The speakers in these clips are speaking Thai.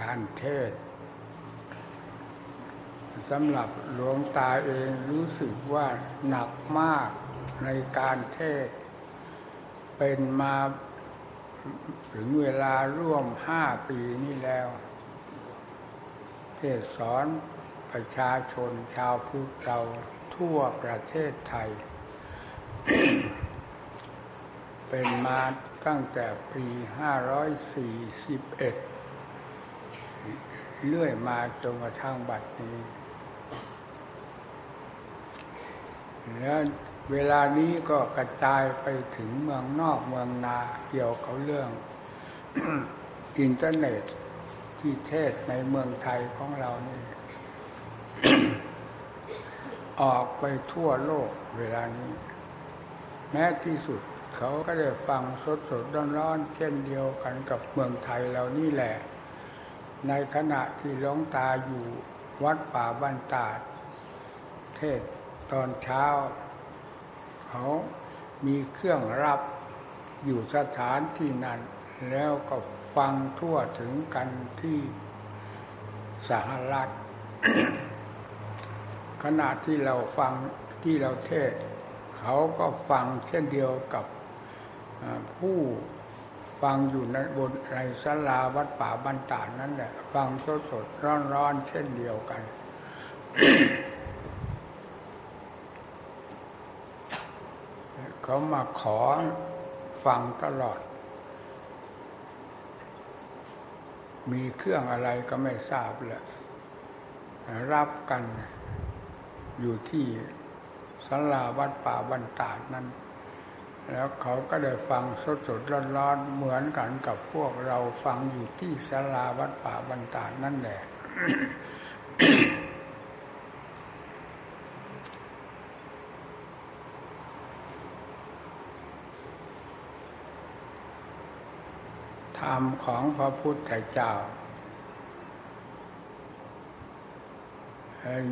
การเทศสำหรับหลวงตาเองรู้สึกว่าหนักมากในการเทศ เป็นมาถึงเวลาร่วมห้าปีนี้แล้ว เทศสอนประชาชนชาวพุทธเราทั่วประเทศไทย เป็นมาตั้งแต่ปีห้าร้อยสี่สิบเอ็ด เลื่อยมาจนกระทั่งบัดนี้ แล้วเวลานี้ก็กระจายไปถึงเมืองนอกเมืองนาเกี่ยวกับเรื่อง อินเทอร์เน็ตที่เทศในเมืองไทยของเรานี่ ออกไปทั่วโลกเวลานี้ แม้ที่สุดเขาก็ได้ฟังสดสดร้อนๆเช่นเดียวกันกับเมืองไทยเรานี่แหละ ในขณะที่หลวงตาอยู่วัดป่าบ้านตาด เทศตอนเช้า เขามีเครื่องรับอยู่สถานที่นั้น แล้วก็ฟังทั่วถึงกันที่สหรัฐขณะที่เราฟังที่เราเทศ เขาก็ฟังเช่นเดียวกับผู้ ฟังอยู่ในบนในศาลาวัดป่าบันตานั่นแหละ ฟังสดสดร้อนร้อนเช่นเดียวกัน เขามาขอฟังตลอด มีเครื่องอะไรก็ไม่ทราบแหละรับกันอยู่ที่ศาลาวัดป่าบันตาดนั้น แล้วเขาก็ได้ฟังสดสดร้อนๆเหมือนกันกับพวกเราฟังอยู่ที่ศาลาวัดป่าบรรดานั่นแหละธรรมของพระพุทธเจ้า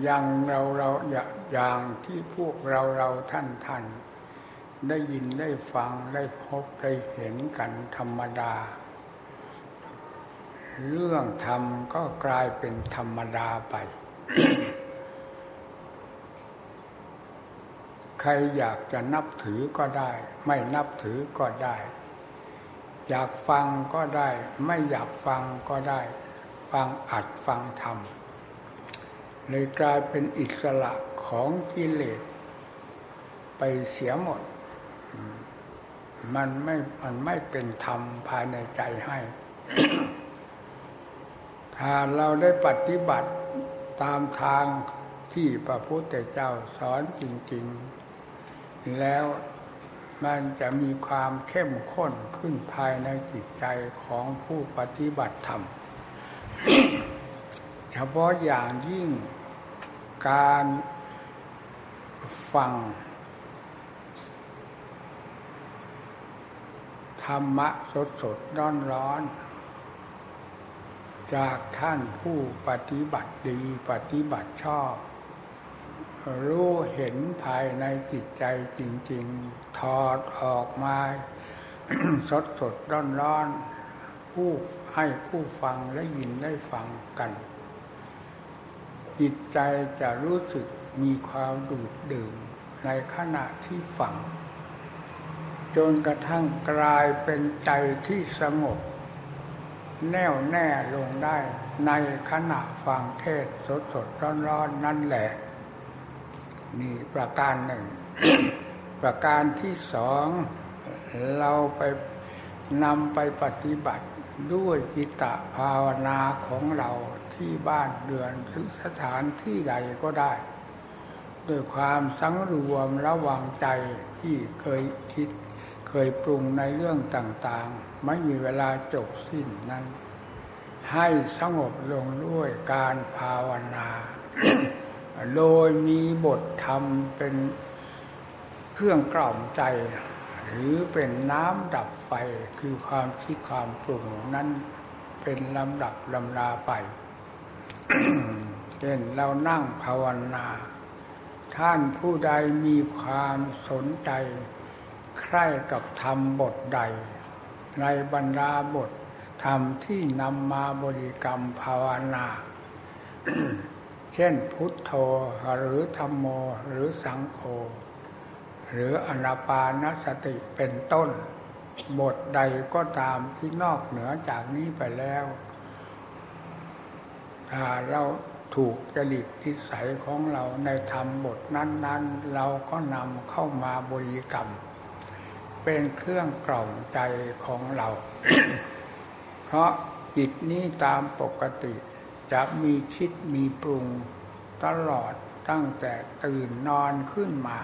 อย่างเราเราอย่างที่พวกเราเราท่านท่าน ได้ยินได้ฟังได้พบได้เห็นกันธรรมดา เรื่องธรรมก็กลายเป็นธรรมดาไป ใครอยากจะนับถือก็ได้ ไม่นับถือก็ได้ อยากฟังก็ได้ ไม่อยากฟังก็ได้ ฟังอัดฟังธรรมเลยกลายเป็นอิสระของกิเลสไปเสียหมด มันไม่มันไม่เป็นธรรมภายในใจให้ ถ้าเราได้ปฏิบัติตามทางที่พระพุทธเจ้าสอนจริง ๆ แล้วมันจะมีความเข้มข้นขึ้นภายในจิตใจของผู้ปฏิบัติธรรม เฉพาะอย่างยิ่งการฟัง รรมะสดสดร้อนร้อน จากท่านผู้ปฏิบัติดีปฏิบัติชอบ รู้เห็นภายในจิตใจจริง ๆ ถอดออกมาสดสดร้อนร้อนผู้ให้ผู้ฟังได้ยินได้ฟังกัน จิตใจจะรู้สึกมีความดูดดื่มในขณะที่ฟัง จนกระทั่งกลายเป็นใจที่สงบ แน่วแน่ลงได้ในขณะฟังเทศสดสดร้อนร้อนนั่นแหละ นี่ประการหนึ่ง ประการที่สองเราไปนำไปปฏิบัติด้วยจิตตภาวนาของเราที่บ้านเดือนหรือสถานที่ใดก็ได้ด้วยความสังรวมระวังใจที่เคยคิด เคยปรุงในเรื่องต่างๆ ไม่มีเวลาจบสิ้นนั้น ให้สงบลงด้วยการภาวนา โดยมีบทธรรมเป็นเครื่องกล่อมใจ หรือเป็นน้ำดับไฟคือความคิดความปรุงนั้นเป็นลำดับลำดาไปเช่นเรานั่งภาวนา ท่านผู้ใดมีความสนใจ ใคร่กับธรรมบทใด ในบรรดาบทธรรมที่นำมาบริกรรมภาวนา เช่นพุทโธหรือธรรมโมหรือสังโฆหรืออนาปานสติเป็นต้น บทใดก็ตามที่นอกเหนือจากนี้ไปแล้ว ถ้าเราถูกจริตทิสัยของเราในธรรมบทนั้น ๆ เราก็นำเข้ามาบริกรรม เป็นเครื่องกล่อมใจของเรา เพราะจิตนี้ตามปกติจะมีคิดมีปรุงตลอดตั้งแต่ตื่นนอนขึ้นมา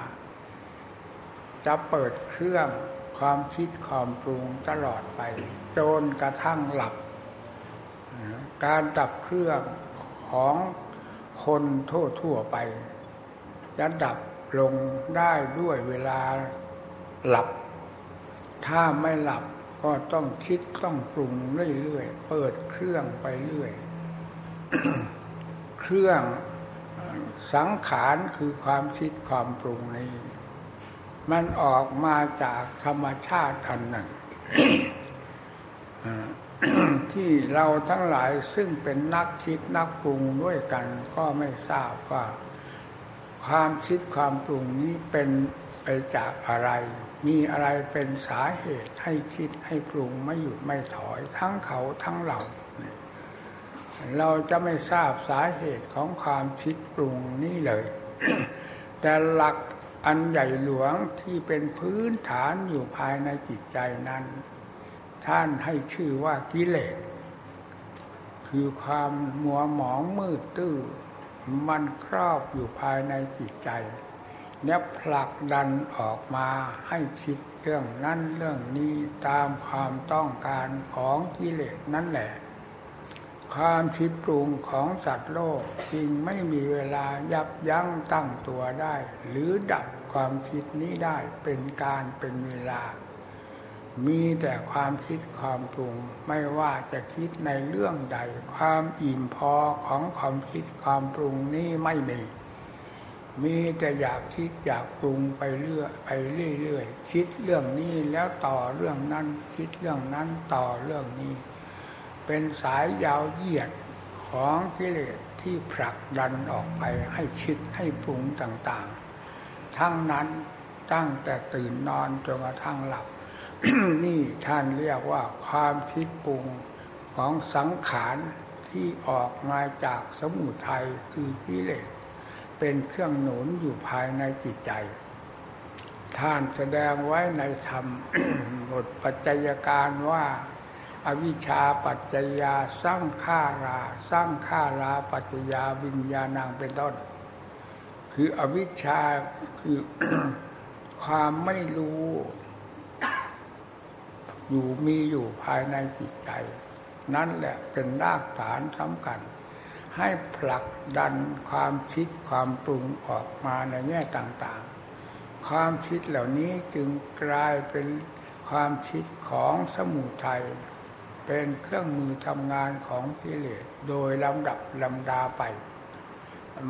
จะเปิดเครื่องความคิดความปรุงตลอดไป จนกระทั่งหลับ การดับเครื่องของคนทั่วทั่วไป จะดับลงได้ด้วยเวลาหลับ ถ้าไม่หลับก็ต้องคิดต้องปรุงเรื่อยๆ เปิดเครื่องไปเรื่อย เครื่องสังขารคือความคิดความปรุงนี้ มันออกมาจากธรรมชาติอันหนึ่งที่เราทั้งหลายซึ่งเป็นนักคิดนักปรุงด้วยกันก็ไม่ทราบว่า ความคิดความปรุงนี้เป็นไปจากอะไร มีอะไรเป็นสาเหตุให้คิดให้ปรุงไม่หยุดไม่ถอยทั้งเขาทั้งเราเราจะไม่ทราบสาเหตุของความคิดปรุงนี้เลย แต่หลักอันใหญ่หลวงที่เป็นพื้นฐานอยู่ภายในจิตใจนั้น ท่านให้ชื่อว่ากิเลสคือความมัวหมองมืดตื้อมันครอบอยู่ภายในจิตใจ เนี่ยผลักดันออกมาให้คิดเรื่องนั้นเรื่องนี้ตามความต้องการของกิเลสนั่นแหละ ความคิดปรุงของสัตว์โลกจริงไม่มีเวลายับยั้งตั้งตัวได้ หรือดับความคิดนี้ได้เป็นการเป็นเวลา มีแต่ความคิดความปรุงไม่ว่าจะคิดในเรื่องใด ความอิ่มพอของความคิดความปรุงนี้ไม่มี มีแต่อยากคิดอยากปรุงไปเรื่อยไปเรื่อยๆคิดเรื่องนี้แล้วต่อเรื่องนั้น คิดเรื่องนั้นต่อเรื่องนี้ เป็นสายยาวเหยียดของกิเลสที่ผลักดันออกไปให้คิดให้ปรุงต่างๆ ทั้งนั้นตั้งแต่ตื่นนอนจนกระทั่งหลับ นี่ท่านเรียกว่าความคิดปรุงของสังขารที่ออกมาจากสมุทัยคือกิเลส เป็นเครื่องหนุนอยู่ภายในจิตใจ ท่านแสดงไว้ในธรรมบทปัจจัยการว่าอวิชชาปัจจยาสร้างข้ารา สร้างข้าราปัจจยาวิญญาณังเป็นต้น คืออวิชชาคือความไม่รู้ อยู่มีอยู่ภายในจิตใจ นั่นแหละเป็นรากฐานสำคัญ ให้ผลักดันความคิดความปรุงออกมาในแง่ต่างๆ ความคิดเหล่านี้จึงกลายเป็นความคิดของสมุทัยเป็นเครื่องมือทำงานของกิเลสโดยลำดับลำดาไป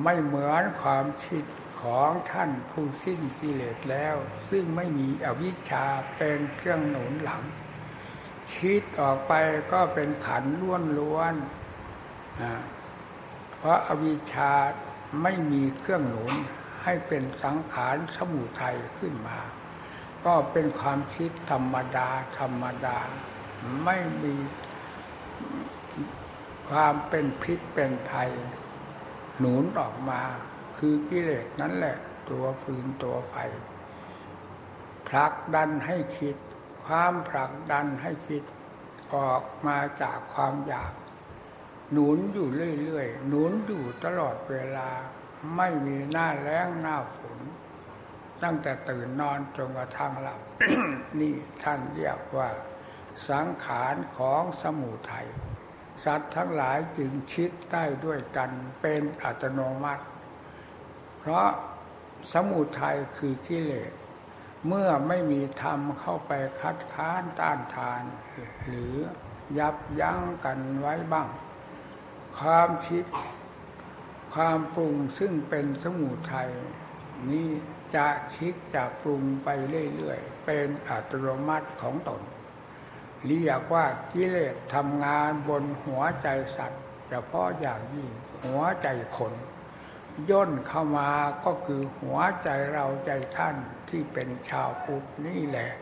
ไม่เหมือนความคิดของท่านผู้สิ้นกิเลสแล้ว ซึ่งไม่มีอวิชชาเป็นเครื่องหนุนหลัง คิดออกไปก็เป็นขันล้วนล้วน เพราะอวิชชาไม่มีเครื่องหนุนให้เป็นสังขารสมุทัยขึ้นมา ก็เป็นความคิดธรรมดา ธรรมดา ไม่มีความเป็นพิษเป็นภัย หนุนออกมา คือกิเลสนั่นแหละ ตัวฟืนตัวไฟผลักดันให้คิด ความผลักดันให้คิดออกมาจากความอยาก หนุนอยู่เรื่อยๆ หนุนอยู่ตลอดเวลา ไม่มีหน้าแล้งหน้าฝน ตั้งแต่ตื่นนอนจนกระทั่งหลับ นี่ท่านเรียกว่า สังขารของสมุทัยสัตว์ทั้งหลายจึงคิดได้ด้วยกันเป็นอัตโนมัติ เพราะสมุทัยคือกิเลส เมื่อไม่มีธรรมเข้าไปคัดค้านต้านทาน หรือยับยั้งกันไว้บ้าง ความคิด ความปรุงซึ่งเป็นสมุทัยนี้จะคิดจะปรุงไปเรื่อยๆ เป็นอัตโนมัติของตนเรียกว่ากิเลสทำงานบนหัวใจสัตว์เฉพาะอย่างยิ่งหัวใจคนย่นเข้ามาก็คือหัวใจเราใจท่านที่เป็นชาวพุทธนี่แหละ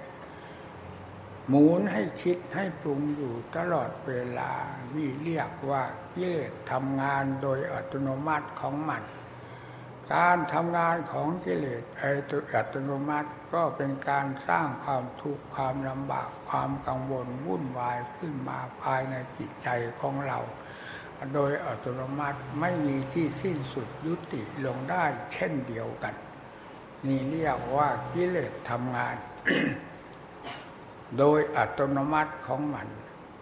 หมุนให้คิดให้ปรุงอยู่ตลอดเวลานี่เรียกว่ากิเลสทำงานโดยอัตโนมัติของมัน การทำงานของกิเลสไอตัวอัตโนมัติก็เป็นการสร้างความทุกข์ความลำบากความกังวลวุ่นวายขึ้นมาภายในจิตใจของเรา โดยอัตโนมัติไม่มีที่สิ้นสุดยุติลงได้เช่นเดียวกัน นี่เรียกว่ากิเลสทำงาน โดยอัตโนมัติของมัน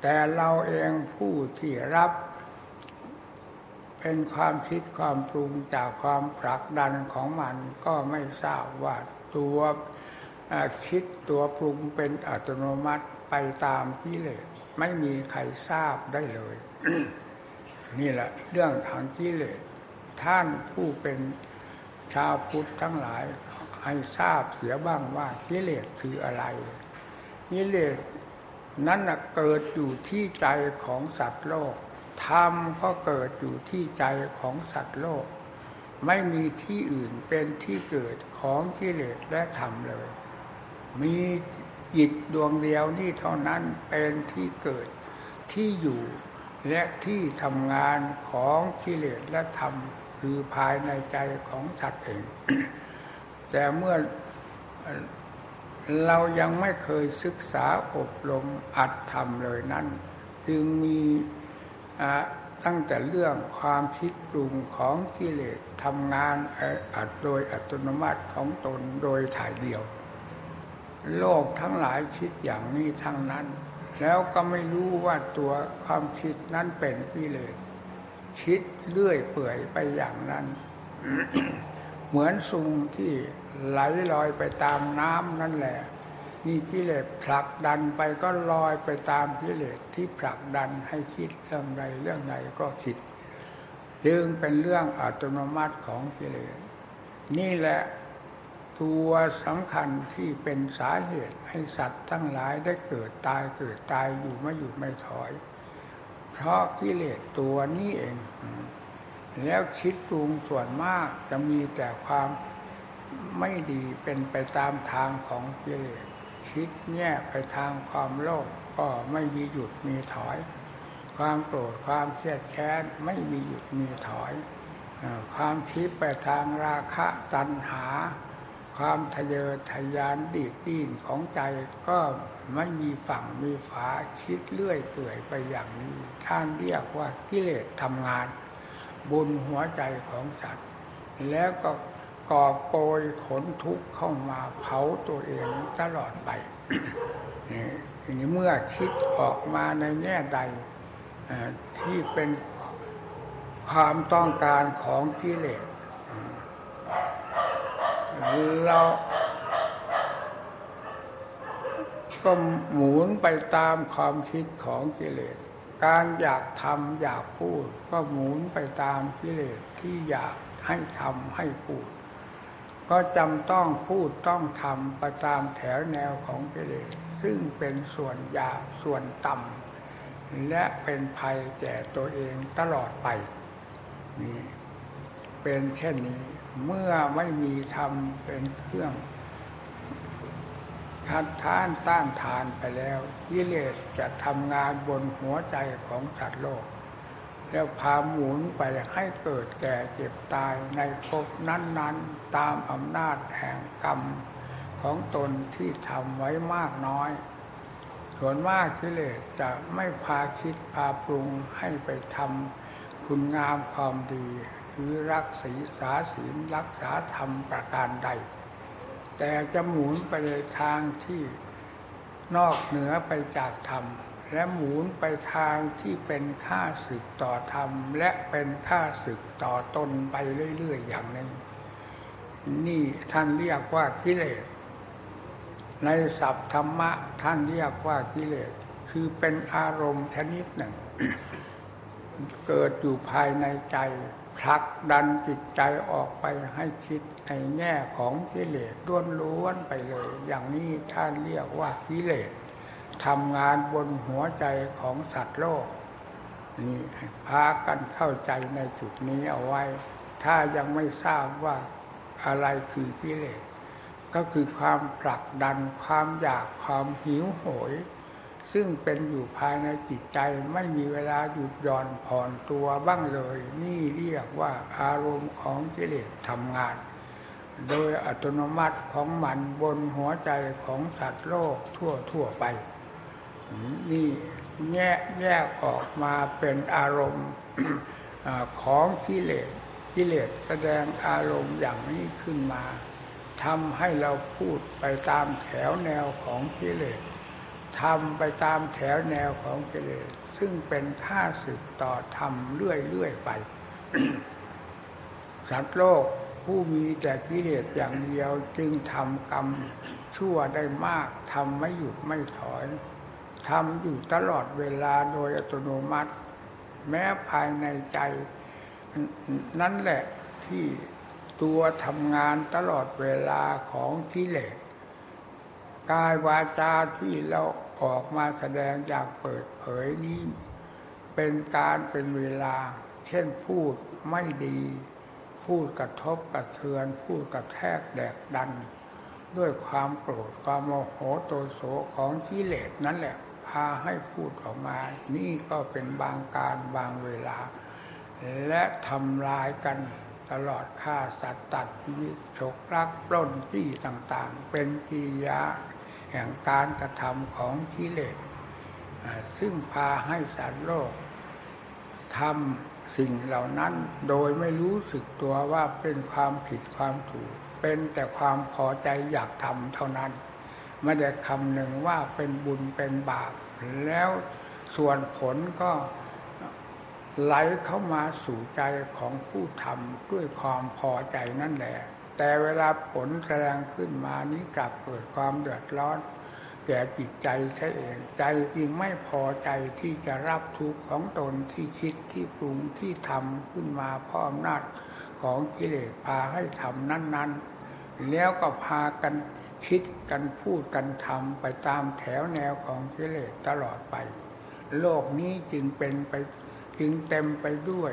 แต่เราเองผู้ที่รับ เป็นความคิดความปรุงจากความผลักดันของมันก็ไม่ทราบว่าตัวคิดตัวปรุงเป็นอัตโนมัติไปตามกิเลสไม่มีใครทราบได้เลย นี่แหละ เรื่องทางกิเลสท่านผู้เป็นชาวพุทธทั้งหลายให้ทราบเสียบ้างว่ากิเลสคืออะไร กิเลสนั้นเกิดอยู่ที่ใจของสัตว์โลกธรรมก็เกิดอยู่ที่ใจของสัตว์โลก ไม่มีที่อื่นเป็นที่เกิดของกิเลสและธรรมเลย มีจิตดวงเดียวนี่เท่านั้นเป็นที่เกิดที่อยู่และที่ทำงานของกิเลสและธรรมคือภายในใจของสัตว์เอง แต่เมื่อ เรายังไม่เคยศึกษาอบรมอัดธรรมเลยนั้น จึงมีตั้งแต่เรื่องความคิดปรุงของกิเลสทำงานอัดโดยอัตโนมัติของตนโดยถ่ายเดียว โลกทั้งหลายคิดอย่างนี้ทั้งนั้น แล้วก็ไม่รู้ว่าตัวความคิดนั้นเป็นกิเลสคิดเลื่อยเปื่อยไปอย่างนั้น เหมือนซุงที่ไหลลอยไปตามน้ำนั่นแหละ นี่กิเลสผลักดันไปก็ลอยไปตามกิเลสที่ผลักดันให้คิดเรื่องใดเรื่องใดก็คิด จึงเป็นเรื่องอัตโนมัติของกิเลส นี่แหละตัวสำคัญที่เป็นสาเหตุให้สัตว์ทั้งหลายได้เกิดตายเกิดตายอยู่ไม่หยุดไม่ถอย เพราะกิเลสตัวนี้เอง แล้วคิดปรุงส่วนมากจะมีแต่ความไม่ดีเป็นไปตามทางของกิเลสคิดแง่ไปทางความโลภก็ไม่มีหยุดมีถอย ความโกรธความเครียดแค้นไม่มีหยุดมีถอย ความคิดไปทางราคะตัณหา ความทะเยอทะยานดีดดิ้นของใจก็ไม่มีฝั่งมีฝาคิดเลื่อยเปื่อยไปอย่างนี้ท่านเรียกว่ากิเลสทำงาน บุญหัวใจของสัตว์ แล้วก็ก่อโปยขนทุกข์เข้ามาเผาตัวเองตลอดไปนี่เมื่อคิดออกมาในแง่ใดที่เป็นความต้องการของกิเลสเราก็หมุนไปตามความคิดของกิเลส การอยากทำอยากพูด ก็หมุนไปตามกิเลสที่อยากให้ทำให้พูด ก็จำต้องพูดต้องทำไปตามแถวแนวของกิเลสซึ่งเป็นส่วนหยาบส่วนต่ำและเป็นภัยแก่ตัวเองตลอดไปนี่เป็นเช่นนี้เมื่อไม่มีธรรมเป็นเครื่อง คัดท้านต้านทานไปแล้วกิเลสจะทำงานบนหัวใจของสัตว์โลก แล้วพาหมุนไปให้เกิดแก่เจ็บตายในภพนั้น ๆ ตามอำนาจแห่งกรรมของตนที่ทำไว้มากน้อย ส่วนมากกิเลสจะไม่พาคิดพาปรุงให้ไปทำคุณงามความดีคือรักศีสาศีลรักษาธรรมประการใด แต่จะหมุนไปในทางที่นอกเหนือไปจากธรรม และหมุนไปทางที่เป็นค่าศึกต่อธรรม และเป็นค่าศึกต่อตนไปเรื่อย ๆ อย่างนี้นี่ท่านเรียกว่ากิเลส ในศัพท์ธรรมะท่านเรียกว่ากิเลส คือเป็นอารมณ์ชนิดหนึ่ง เกิดอยู่ภายในใจ ผลักดันจิตใจออกไปให้คิดในแง่ของกิเลสล้วนล้วนไปเลย อย่างนี้ท่านเรียกว่ากิเลสทำงานบนหัวใจของสัตว์โลก นี่พากันเข้าใจในจุดนี้เอาไว้ ถ้ายังไม่ทราบว่าอะไรคือกิเลสก็คือความผลักดันความอยากความหิวโหย ซึ่งเป็นอยู่ภายในจิตใจไม่มีเวลาหยุดหย่อนผ่อนตัวบ้างเลย นี่เรียกว่าอารมณ์ของกิเลสทำงาน โดยอัตโนมัติของมันบนหัวใจของสัตว์โลกทั่วทั่วไป นี่แยกแยกออกมาเป็นอารมณ์ของกิเลสกิเลสแสดงอารมณ์อย่างนี้ขึ้นมาทำให้เราพูดไปตามแถวแนวของกิเลส ทำไปตามแถวแนวของกิเลสซึ่งเป็นค่าสึกต่อธรรมเรื่อยๆไป สัตว์โลกผู้มีแต่กิเลสอย่างเดียวจึงทำกรรมชั่วได้มากทำไม่หยุดไม่ถอยทำอยู่ตลอดเวลาโดยอัตโนมัติ แม้ภายในใจ นั่นแหละที่ตัวทำงานตลอดเวลาของกิเลส กายวาจาที่เราออกมาแสดงอย่างเปิดเผยนี้ เป็นการเป็นเวลา เช่นพูดไม่ดี พูดกระทบกระเทือน พูดกระแทกแดกดัน ด้วยความโกรธความโมโหโตโสของกิเลสนั่นแหละ พาให้พูดออกมา นี่ก็เป็นบางการบางเวลา และทำลายกันตลอดฆ่าสัตว์ตัดชีวิตฉกลักปล้นที่ต่างๆ เป็นกิยา แห่งการกระทำของกิเลสซึ่งพาให้สัตว์โลกทำสิ่งเหล่านั้นโดยไม่รู้สึกตัวว่าเป็นความผิดความถูก เป็นแต่ความพอใจอยากทำเท่านั้น ไม่ได้คำหนึ่งว่าเป็นบุญเป็นบาป แล้วส่วนผลก็ไหลเข้ามาสู่ใจของผู้ทำด้วยความพอใจนั่นแหละ แต่เวลาผลแสดงขึ้นมานี้กลับเกิดความเดือดร้อน แก่จิตใจใช่เอง ใจจริงไม่พอใจที่จะรับทุกข์ของตนที่คิดที่ปรุงที่ทำขึ้นมาเพราะอำนาจของกิเลสพาให้ทำนั้น ๆ แล้วก็พากันคิดกันพูดกันทำไปตามแถวแนวของกิเลสตลอดไป โลกนี้จึงเป็นไปจึงเต็มไปด้วย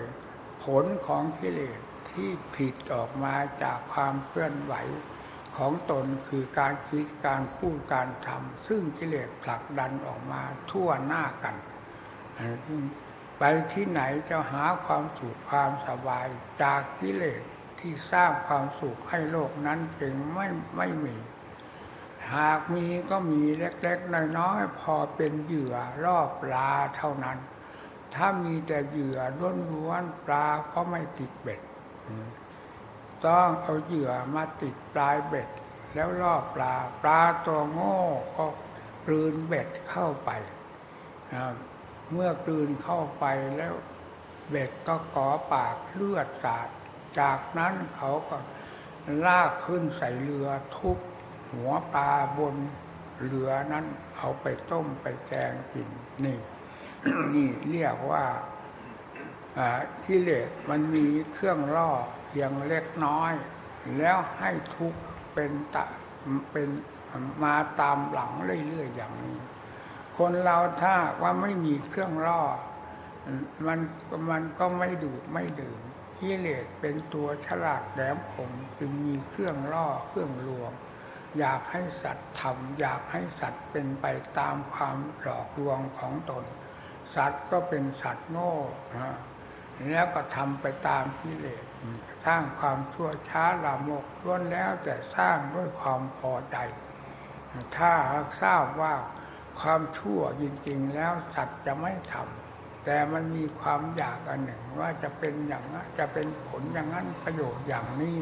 ผลของกิเลส ที่ผิดออกมาจากความเคลื่อนไหวของตนคือการคิดการพูดการทำซึ่งกิเลสผลักดันออกมาทั่วหน้ากัน ไปที่ไหนจะหาความสุขความสบายจากกิเลสที่สร้างความสุขให้โลกนั้นจึงไม่ไม่มี หากมีก็มีเล็กๆน้อยๆพอเป็นเหยื่อรอบลาเท่านั้น ถ้ามีแต่เหยื่อล้วนๆปลาก็ไม่ติดเบ็ด ต้องเอาเหยื่อมาติดปลายเบ็ด แล้วล่อปลา ปลาตัวโง่ก็กลืนเบ็ดเข้าไปเมื่อกลืนเข้าไปแล้วเบ็ดก็ก่อปากเลือดสาดจากนั้นเขาก็ลากขึ้นใส่เรือทุบหัวปลาบนเรือนั้นเอาไปต้มไปแกงกินนี่นี่เรียกว่า กิเลสมันมีเครื่องล่อเพียงเล็กน้อย แล้วให้ทุกเป็นตะเป็นมาตามหลังเรื่อยๆอย่างนี้ คนเราถ้าว่าไม่มีเครื่องล่อมันมันก็ไม่ดูดไม่ดื่มกิเลสเป็นตัวฉลาดแหลมคมจึงมีเครื่องล่อเครื่องลวง อยากให้สัตว์ทำอยากให้สัตว์เป็นไปตามความหลอกลวงของตน สัตว์ก็เป็นสัตว์โง่ แล้วก็ทำไปตามกิเลสสร้างความชั่วช้าลามกล้วนแล้วแต่สร้างด้วยความพอใจ ถ้าทราบว่าความชั่วจริง ๆ แล้วสัตว์จะไม่ทำแต่มันมีความอยากอันหนึ่งว่าจะเป็นอย่างนั้นจะเป็นผลอย่างนั้นประโยชน์อย่างนี้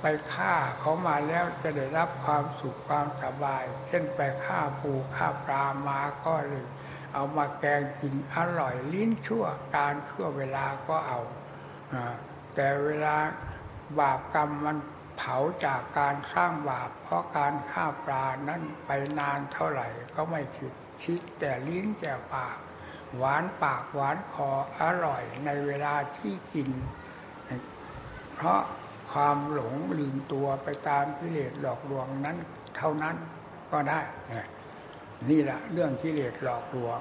ไปฆ่าเขามาแล้วจะได้รับความสุขความสบาย เช่นไปฆ่าปูฆ่าปลามาก็เลย เอามาแกงกินอร่อยลิ้นชั่วการชั่วเวลาก็เอาแต่เวลาบาปกรรมมันเผาจากการสร้างบาป เพราะการฆ่าปลานั้นไปนานเท่าไหร่ก็ไม่คิดคิดแต่ลิ้นแต่ปาก หวานปากหวานคออร่อยในเวลาที่กิน เพราะความหลงลืมตัวไปตามกิเลสหลอกลวงนั้นเท่านั้นก็ได้ นี่แหละเรื่องกิเลสหลอกลวง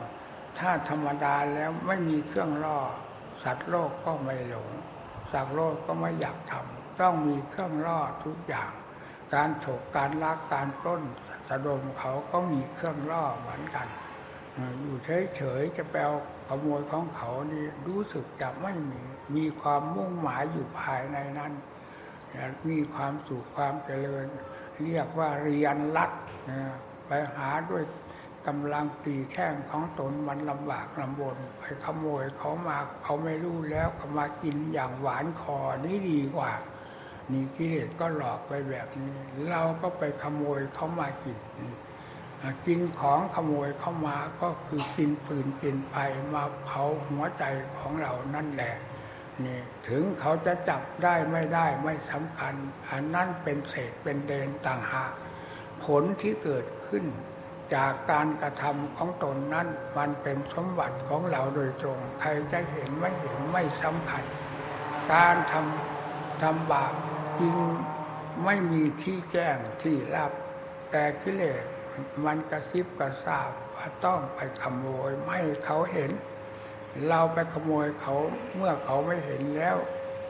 ถ้าธรรมดาแล้วไม่มีเครื่องล่อ สัตว์โลกก็ไม่หลง สัตว์โลกก็ไม่อยากทำต้องมีเครื่องล่อทุกอย่าง การฉกการลักการปล้นสะดมเขาก็มีเครื่องล่อเหมือนกัน อยู่เฉยๆจะแปลขโมยของเขานี่รู้สึกจะไม่มีมีความมุ่งหมายอยู่ภายในนั้น มีความสุขความเจริญ เรียกว่าเรียนรัดไปหาด้วย กำลังตีแข้งของตนมันลำบากลำบนไปขโมยเขามาเขาไม่รู้แล้วก็มากินอย่างหวานคอนี่ดีกว่า นี่กิเลสก็หลอกไปแบบนี้ เราก็ไปขโมยเขามากินกินของขโมยเข้ามาก็คือกินฟืนกินไฟมาเผาหัวใจของเรานั่นแหละนี่ถึงเขาจะจับได้ไม่ได้ไม่สำคัญ อันนั้นเป็นเศษเป็นเดนต่างหากผลที่เกิดขึ้น จากการกระทำของตนนั้น มันเป็นสมบัติของเราโดยตรง ใครจะเห็นไม่เห็นไม่สำคัญการทำทำบาปจึงไม่มีที่แจ้งที่รับ แต่กิเลสมันกระซิบกระซาบว่าต้องไปขโมยไม่เขาเห็น เราไปขโมยเขาเมื่อเขาไม่เห็นแล้ว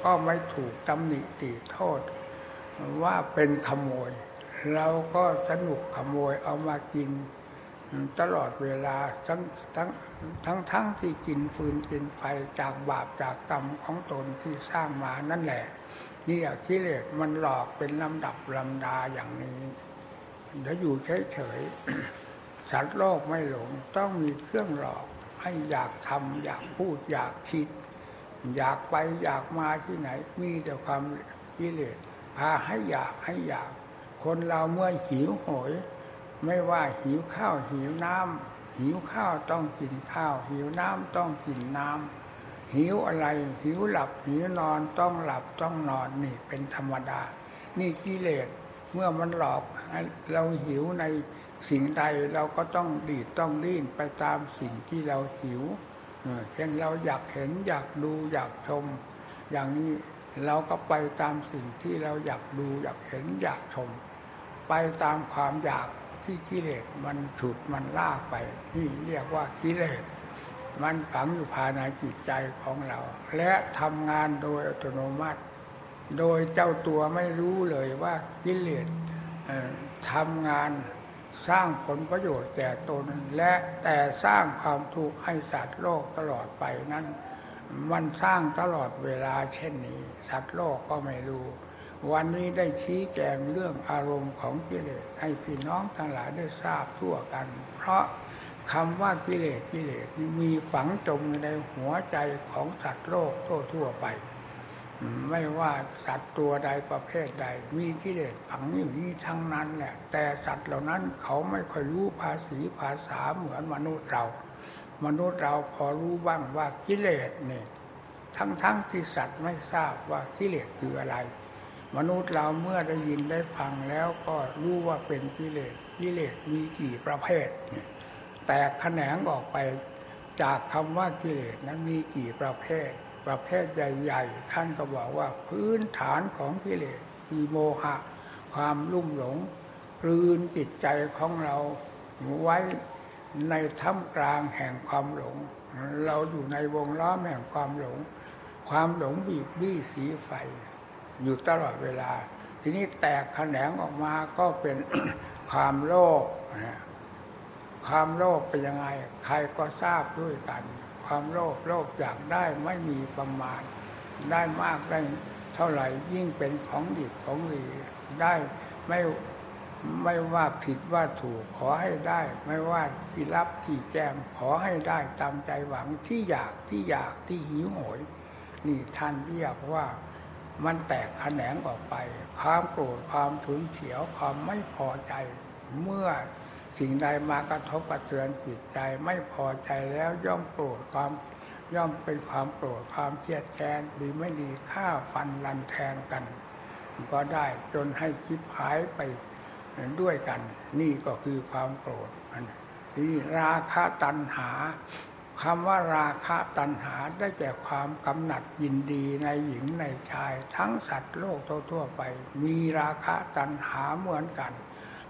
ก็ไม่ถูกตำหนิตีโทษ ว่าเป็นขโมย เราก็สนุกขโมยเอามากิน ตลอดเวลาทั้งทั้งทั้งทั้งที่กินฟืนกินไฟจากบาปจากกรรมของตนที่สร้างมานั่นแหละ นี่อกิเลสมันหลอกเป็นลำดับลำดาอย่างนี้ถ้าอยู่เฉยๆสัตว์โลกไม่หลงต้องมีเครื่องหลอกให้อยากทำอยากพูดอยากคิด อยากไปอยากมาที่ไหน มีแต่ความกิเลสพาให้อยากให้อยาก คนเราเมื่อหิวโหย ไม่ว่าหิวข้าวหิวน้ำหิวข้าวต้องกินข้าว หิวน้ำต้องกินน้ำหิวอะไรหิวหลับหิวนอนต้องหลับต้องนอนนี่เป็นธรรมดา นี่กิเลสเมื่อมันหลอกเราหิวในสิ่งใดเราก็ต้องดีดต้องดิ้นไปตามสิ่งที่เราหิวเช่นเราอยากเห็นอยากดูอยากชม อย่างนี้เราก็ไปตามสิ่งที่เราอยากดูอยากเห็นอยากชม ไปตามความอยากที่กิเลสมันฉุดมันลากไป นี่เรียกว่ากิเลส มันฝังอยู่ภายในจิตใจของเรา และทำงานโดยอัตโนมัติ โดยเจ้าตัวไม่รู้เลยว่ากิเลสทำงานสร้างผลประโยชน์แก่ตน และแต่สร้างความทุกข์ให้สัตว์โลกตลอดไปนั้น มันสร้างตลอดเวลาเช่นนี้ สัตว์โลกก็ไม่รู้ วันนี้ได้ชี้แจงเรื่องอารมณ์ของกิเลสให้พี่น้องทั้งหลายได้ทราบทั่วกัน เพราะคำว่ากิเลสกิเลสมีฝังจมในหัวใจของสัตว์โลกทั่วๆไป ไม่ว่าสัตว์ตัวใดประเภทใด มีกิเลสฝังอยู่นี่ทั้งนั้นแหละ แต่สัตว์เหล่านั้นเขาไม่ค่อยรู้ภาษีภาษาเหมือนมนุษย์เรา มนุษย์เราพอรู้บ้างว่ากิเลสเนี่ยทั้งๆทที่สัตว์ไม่ทราบว่ากิเลสคืออะไร มนุษย์เราเมื่อได้ยินได้ฟังแล้วก็รู้ว่าเป็นกิเลสกิเลสมีกี่ประเภท แตกแขนงออกไปจากคำว่ากิเลสนั้นมีกี่ประเภท ประเภทใหญ่ๆท่านก็บอกว่าพื้นฐานของกิเลสมีโมหะ ความลุ่มหลงกลืนจิตใจของเราไว้ในท่ามกลางแห่งความหลง เราอยู่ในวงล้อมแห่งความหลง ความหลงบีบบี้สีไฟ อยู่ตลอดเวลา ทีนี้แตกแขนงออกมาก็เป็นความโลภความโลภเป็นยังไง ใครก็ทราบด้วยกัน ความโลภโลภอยากได้ไม่มีประมาณ ได้มากได้เท่าไหร่ยิ่งเป็นของดีของดีได้ไม่ไม่ว่าผิดว่าถูกขอให้ได้ ไม่ว่าที่รับที่แจ้งขอให้ได้ตามใจหวังที่อยากที่อยากที่หิวโหย นี่ท่านเรียกว่า มันแตกแขนงออกไป ความโกรธความฉุนเฉียวความไม่พอใจ เมื่อสิ่งใดมากระทบกระเทือนจิตใจไม่พอใจแล้วย่อมโกรธความย่อมเป็นความโกรธความเครียดแค้นหรือไม่ดีฆ่าฟันรันแทงกัน ก็ได้จนให้คิดหายไปด้วยกัน นี่ก็คือความโกรธนี่ราคะตัณหา คำว่าราคะตัณหาได้แก่ความกำหนัดยินดีในหญิงในชาย ทั้งสัตว์โลกทั่วไป มีราคะตัณหาเหมือนกัน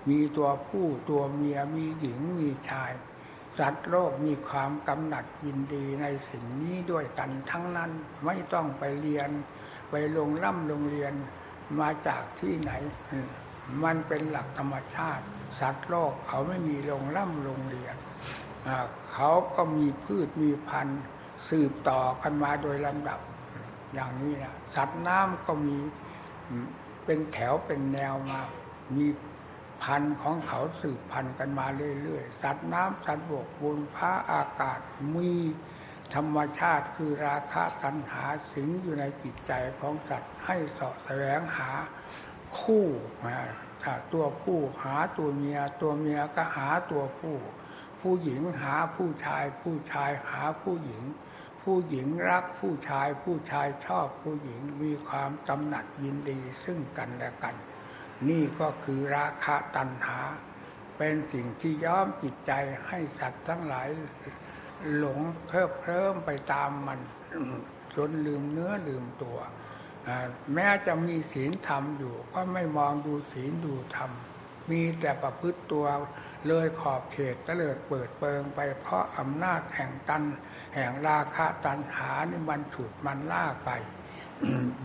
มีตัวผู้ตัวเมียมีหญิงมีชาย สัตว์โลกมีความกำหนัดยินดีในสิ่งนี้ด้วยกันทั้งนั้นไม่ต้องไปเรียน ไปลงล่ำโรงเรียนมาจากที่ไหน มันเป็นหลักธรรมชาติ สัตว์โลกเขาไม่มีโรงล่ำโรงเรียน เขาก็มีพืชมีพันธุ์สืบต่อกันมาโดยลำดับ อย่างนี้นะสัตว์น้ำก็มีเป็นแถวเป็นแนวมา มีพันธุ์ของเขาสืบพันธุ์กันมาเรื่อยๆ สัตว์น้ำสัตว์บกบนพ้าอากาศมีธรรมชาติคือราคะตัณหาสิงอยู่ในจิตใจของสัตว์ให้สาะแสวงหาคู่ตัวผู้หาตัวเมียตัวเมียก็หาตัวผู้ ผู้หญิงหาผู้ชาย ผู้ชายหาผู้หญิง ผู้หญิงรักผู้ชาย ผู้ชายชอบผู้หญิงมีความกำหนัดยินดีซึ่งกันและกัน นี่ก็คือราคะตัณหา เป็นสิ่งที่ย้อมจิตใจให้สัตว์ทั้งหลาย หลงเพิ่มเพิ่มไปตามมันจนลืมเนื้อลืมตัวแม้จะมีศีลธรรมอยู่ก็ไม่มองดูศีลดูธรรม มีแต่ประพฤติตัว เลยขอบเขตตะเลิดเปิดเปิงไปเพราะอำนาจแห่งตัน แห่งราคะตันหานี่มันฉุดมันลากไป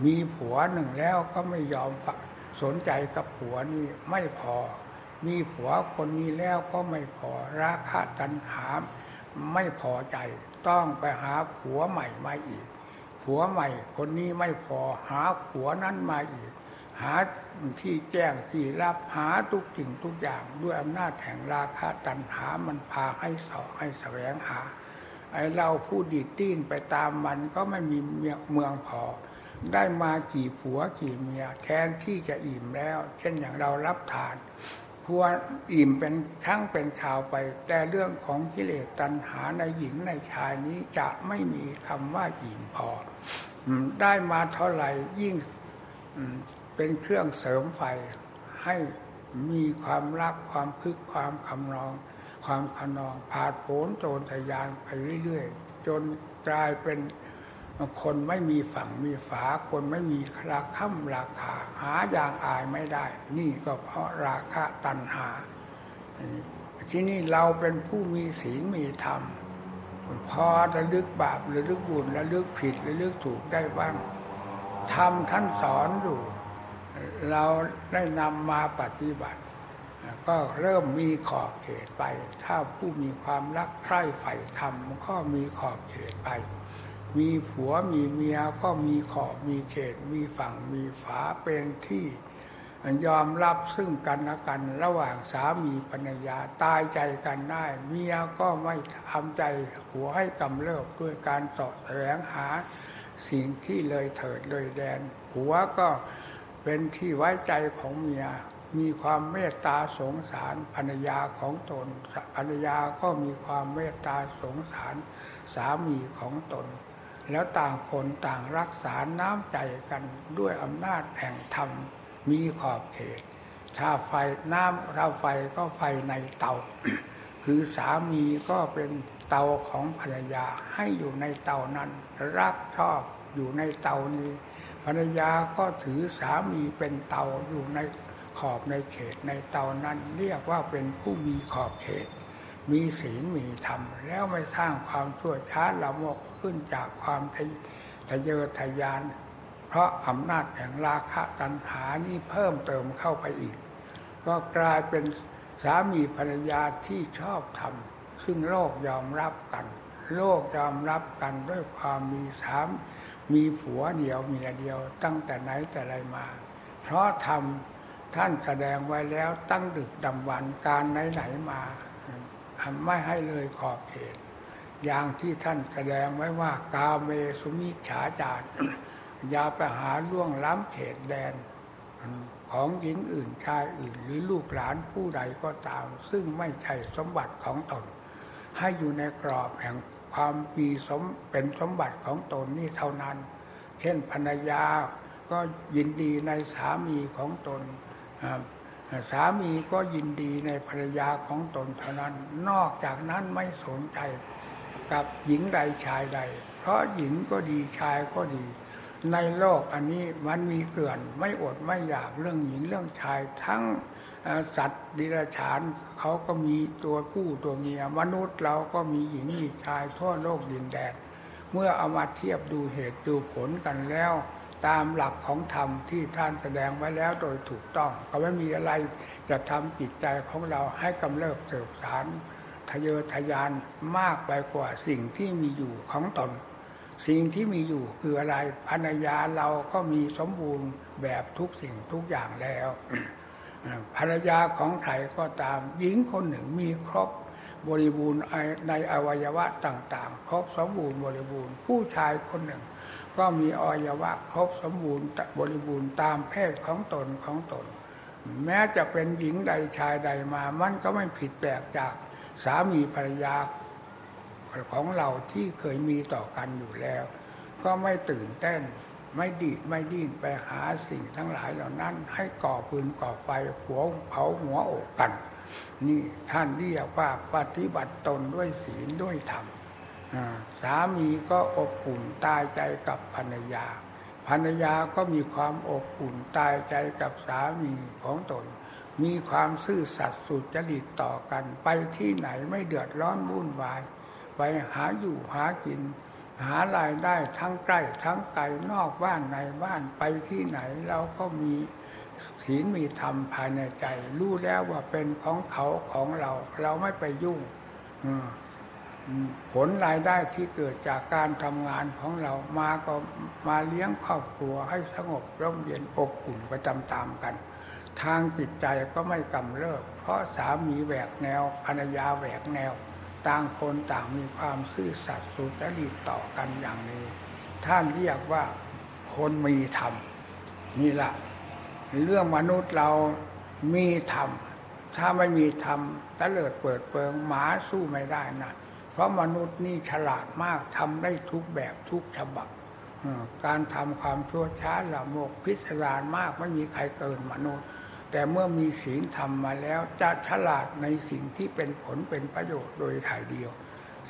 มีผัวหนึ่งแล้วก็ไม่ยอมสนใจกับผัวนี่ไม่พอ มีผัวคนนี้แล้วก็ไม่พอราคะตันหาไม่พอใจ ต้องไปหาผัวใหม่มาอีก ผัวใหม่คนนี้ไม่พอหาผัวนั้นมาอีก หาที่แจ้งที่รับหาทุกสิ่งทุกอย่างด้วยอำนาจแห่งราคาตันหามันพาให้สอให้แสวงหา ไอเราผู้ดีดิ้นไปตามมันก็ไม่มีเมืองพอ ได้มากี่ผัวกี่เมีย แทนที่จะอิ่มแล้ว เช่นอย่างเรารับทานควรอิ่มเป็นครั้งเป็นข่าวไป แต่เรื่องของกิเลสตัณหาในหญิงในชายนี้จะไม่มีคำว่าอิ่มพอได้มาเท่าไหร่ยิ่ง เป็นเครื่องเสริมไฟให้มีความรักความคึกความคำนอง ความขนองผาดโผนโจรทยานไปเรื่อยๆ จนกลายเป็นคนไม่มีฝั่งมีฝาคนไม่มีราค่ำราคา หาอย่างอายไม่ได้ นี่ก็เพราะราคะตัณหา ที่นี่เราเป็นผู้มีศีลมีธรรม พอระลึกบาประลึกบุญระลึกผิดระลึกถูกได้บ้างทำท่านสอนอยู่ เราได้นำมาปฏิบัติ ก็เริ่มมีขอบเขตไป ถ้าผู้มีความรักใคร่ใฝ่ธรรมก็มีขอบเขตไป มีผัวมีเมียก็มีขอบมีเขต มีฝั่งมีฝาเป็นที่ยอมรับซึ่งกันและกัน ระหว่างสามีภรรยาตายใจกันได้ เมียก็ไม่ทำใจหัวให้กำเริบด้วยการสอบแสวงหา สิ่งที่เลยเถิดเลยแดน หัวก็ เป็นที่ไว้ใจของเมีย มีความเมตตาสงสารภรรยาของตนภรรยาก็มีความเมตตาสงสารสามีของตน แล้วต่างคนต่างรักษาน้ำใจกันด้วยอำนาจแห่งธรรมมีขอบเขต ถ้าไฟน้ำเราไฟก็ไฟในเตา คือสามีก็เป็นเตาของภรรยาให้อยู่ในเตานั้น รักชอบอยู่ในเตานี้ ภรรยาก็ถือสามีเป็นเตาอยู่ในขอบในเขตในเตานั้นเรียกว่าเป็นผู้มีขอบเขต มีศีลมีธรรม แล้วไม่สร้างความชั่วช้าละโมกขึ้นจากความทะเยอทะยาน เพราะอำนาจแห่งราคะตัณหานี่เพิ่มเติมเข้าไปอีก ก็กลายเป็นสามีภรรยาที่ชอบทำซึ่งโลกยอมรับกัน โลกยอมรับกันด้วยความมีสาม มีผัวเดียวเมียเดียว ตั้งแต่ไหนแต่ไรมา เพราะทำท่านแสดงไว้แล้วตั้งดึกดำวันการไหนๆมาไม่ให้เลยขอบเขตอย่างที่ท่านแสดงไว้ว่ากาเมสุมิฉาจารอย่าไปหาล่วงล้ำเขตแดน ของหญิงอื่นชายอื่น หรือลูกหลานผู้ใดก็ตาม ซึ่งไม่ใช่สมบัติของตน ให้อยู่ในกรอบแห่ง ความมีสมเป็นสมบัติของตนนี่เท่านั้น เช่นภรรยาก็ยินดีในสามีของตน สามีก็ยินดีในภรรยาของตนเท่านั้น นอกจากนั้นไม่สนใจกับหญิงใดชายใด เพราะหญิงก็ดีชายก็ดี ในโลกอันนี้มันมีเกลื่อนไม่อดไม่อยากเรื่องหญิงเรื่องชายทั้ง สัตว์ดิรัจฉานเขาก็มีตัวผู้ตัวเมียมนุษย์เราก็มีหญิงมีชายทั่วโลกดินแดน เมื่อเอามาเทียบดูเหตุดูผลกันแล้ว ตามหลักของธรรมที่ท่านแสดงไว้แล้วโดยถูกต้อง ก็ไม่มีอะไรจะทำจิตใจของเราให้กำเริบเสบสารทะเยอทะยานมากไปกว่าสิ่งที่มีอยู่ของตน สิ่งที่มีอยู่คืออะไรภรรยาเราก็มีสมบูรณ์แบบทุกสิ่งทุกอย่างแล้ว ภรรยาของใครก็ตามหญิงคนหนึ่งมีครบบริบูรณ์ในอวัยวะต่าง ๆ ครบสมบูรณ์บริบูรณ์ ผู้ชายคนหนึ่ง ก็มีอวัยวะครบสมบูรณ์บริบูรณ์ตามเพศของตนของตน แม้จะเป็นหญิงใดชายใดมามันก็ไม่ผิดแปลกจากสามีภรรยาของเราที่เคยมีต่อกันอยู่แล้ว ก็ไม่ตื่นเต้น ไม่ดีไม่ดิ้นไปหาสิ่งทั้งหลายเหล่านั้น ให้ก่อฟืนก่อไฟหัวเผาหัวอกกัน นี่ท่านเรียกว่าปฏิบัติตนด้วยศีลด้วยธรรมสามีก็อบอุ่นตายใจกับภรรยาภรรยาก็มีความอบอุ่นตายใจกับสามีของตน มีความซื่อสัตย์สุจริตต่อกัน ไปที่ไหนไม่เดือดร้อนวุ่นวาย ไปหาอยู่หากิน หารายได้ทั้งใกล้ทั้งไกลนอกบ้านในบ้านไปที่ไหนเราก็มีศีลมีธรรมภายในใจ รู้แล้วว่าเป็นของเขาของเรา เราไม่ไปยุ่งผลรายได้ที่เกิดจากการทำงานของเรามาก็มาเลี้ยงครอบครัวให้สงบร่มเย็นอบอุ่นไปตามๆกัน ทางจิตใจก็ไม่กำเริบเพราะสามีแหวกแนวภรรยาแหวกแนว ต่างคนต่างมีความซื่อสัตย์สุจริตต่อกันอย่างนี้ ท่านเรียกว่าคนมีธรรมนี่แหละเรื่องมนุษย์เรามีธรรมถ้าไม่มีธรรมตะเลิดเปิดเปิงหมาสู้ไม่ได้นะเพราะมนุษย์นี่ฉลาดมากทำได้ทุกแบบทุกฉบับการทำความชั่วช้าละโมกพิสดารมากไม่มีใครเกินมนุษย์ แต่เมื่อมีศีลธรรมมาแล้วจะฉลาดในสิ่งที่เป็นผลเป็นประโยชน์โดยถ่ายเดียว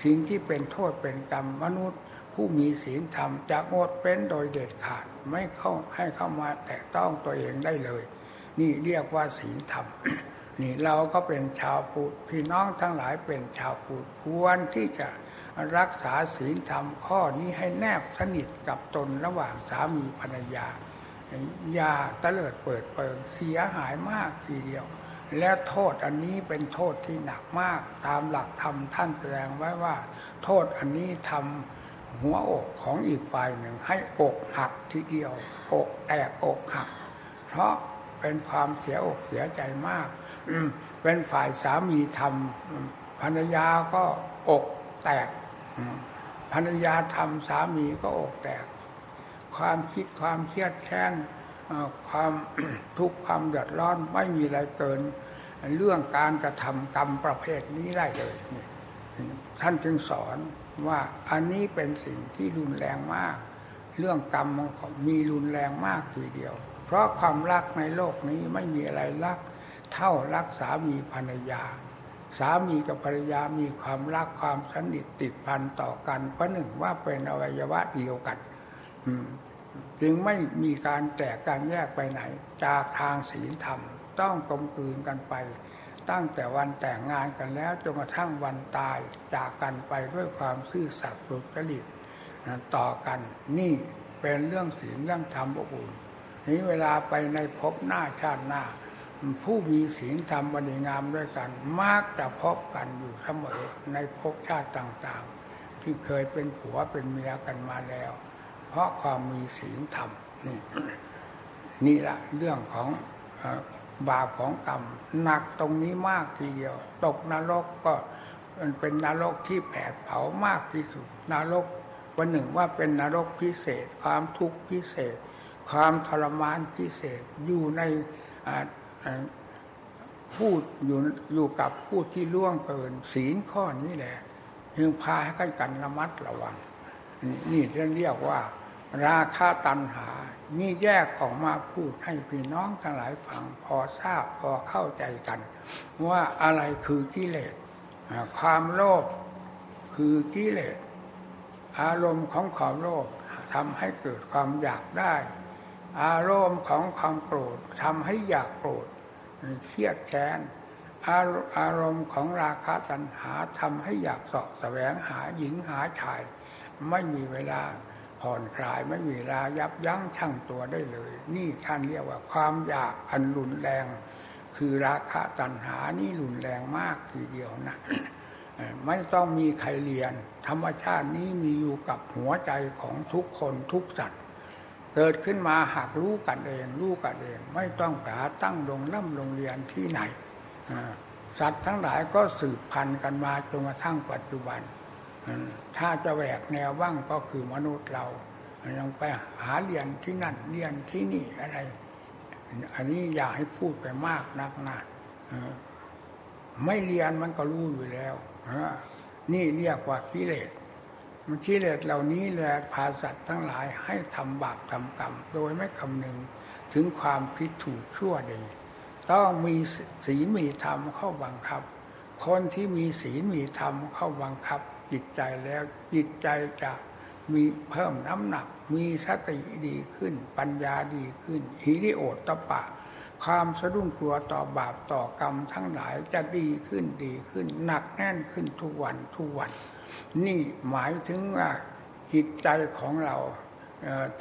สิ่งที่เป็นโทษเป็นกรรมมนุษย์ ผู้มีศีลธรรมจะงดเป็นโดยเด็ดขาดไม่เข้าให้เข้ามาแตะต้องตัวเองได้เลย นี่เรียกว่าศีลธรรมนี่เราก็เป็นชาวพุทธพี่น้องทั้งหลายเป็นชาวพุทธควรที่จะรักษาศีลธรรมข้อนี้ให้แนบสนิทกับตนระหว่างสามีภรรยา ยาตะเลิดเปิดเปิงเสียหายมากทีเดียว และโทษอันนี้เป็นโทษที่หนักมากตามหลักธรรมท่านแสดงไว้ว่า โทษอันนี้ทำหัวอกของอีกฝ่ายหนึ่ง ให้อกหักทีเดียว อกแตกอกหัก เพราะเป็นความเสียอกเสียใจมากเป็นฝ่ายสามีทำภรรยาก็อกแตกภรรยาทำสามีก็อกแตก ความคิดความเครียดแค้นความทุกข์ความเดือดร้อนไม่มีอะไรเกิน เรื่องการกระทำกรรมประเภทนี้ได้เลย ท่านจึงสอนว่าอันนี้เป็นสิ่งที่รุนแรงมาก เรื่องกรรมมีรุนแรงมากทีเดียว เพราะความรักในโลกนี้ไม่มีอะไรรัก เท่ารักสามีภรรยา สามีกับภรรยามีความรักความสนิทติดพันต่อกันเพราะหนึ่งว่าเป็นอวัยวะเดียวกัน จึงไม่มีการแตกการแยกไปไหน จากทางศีลธรรม ต้องกลมกลืนกันไป ตั้งแต่วันแต่งงานกันแล้วจนกระทั่งวันตายจากกันไปด้วยความซื่อสัตย์สุจริตต่อกันนี่เป็นเรื่องศีลเรื่องธรรมอบอุ่นนี้เวลาไปในภพหน้าชาติหน้า ผู้มีศีลธรรมบริงามด้วยกันมักจะพบกันอยู่เสมอในภพชาติต่างๆ ที่เคยเป็นผัวเป็นเมียกันมาแล้ว ราะความมีศีลธรรมนี่นี่แหละเรื่องของบาปของกรรมหนักตรงนี้มากทีเดียว ตกนรกก็มันเป็นนรกที่แผดเผามากที่สุด นรกวันหนึ่งว่าเป็นนรกพิเศษ ความทุกข์พิเศษ ความทรมานพิเศษอยู่ในพูดอยู่อยู่กับผู้ที่ล่วงเกินศีลข้อนี้แหละจึงพาให้กันระมัดระวัง นี่เรียกว่า ราคาตันหา นี่แยกออกมาพูดให้พี่น้องทั้งหลายฟังพอทราบพอเข้าใจกัน ว่าอะไรคือกิเลสความโลภคือกิเลสอารมณ์ของความโลภทำให้เกิดความอยากได้ อารมณ์ของความโกรธทำให้อยากโกรธเครียดแค้นอารมณ์ของราคะตัณหาทำให้อยากสอบแสวงหาหญิงหาชาย ไม่มีเวลา ผ่อนคลายไม่มีลายับยั้งชั่งตัวได้เลย นี่ท่านเรียกว่าความอยากอันรุนแรง คือราคะตัณหานี่รุนแรงมากทีเดียวนะไม่ต้องมีใครเรียน ธรรมชาตินี้มีอยู่กับหัวใจของทุกคนทุกสัตว์เกิดขึ้นมาหากรู้กันเองรู้กันเอง ไม่ต้องหาตั้งโรงล่ำโรงเรียนที่ไหนสัตว์ทั้งหลายก็สืบพันธุ์กันมาจนกระทั่งปัจจุบัน ถ้าจะแหวกแนวว่างก็คือมนุษย์เรายังไปหาเรียนที่นั่นเรียนที่นี่อะไร อันนี้อย่าให้พูดไปมากนักนะไม่เรียนมันก็รู้อยู่แล้วนี่เรียกว่ากิเลสมันกิเลสเหล่านี้แหละพาสัตว์ทั้งหลายให้ทำบาปทำกรรม โดยไม่คำนึงถึงความผิดถูกชั่วดีต้องมีศีลมีธรรมเข้าบังคับ คนที่มีศีลมีธรรมเข้าบังคับ จิตใจแล้วจิตใจจะมีเพิ่มน้ำหนัก มีสติดีขึ้น ปัญญาดีขึ้นหิริโอตตะปะ ความสะดุ้งกลัวต่อบาปต่อกรรมทั้งหลายจะดีขึ้นดีขึ้น หนักแน่นขึ้นทุกวันทุกวัน นี่หมายถึงว่าจิตใจของเรา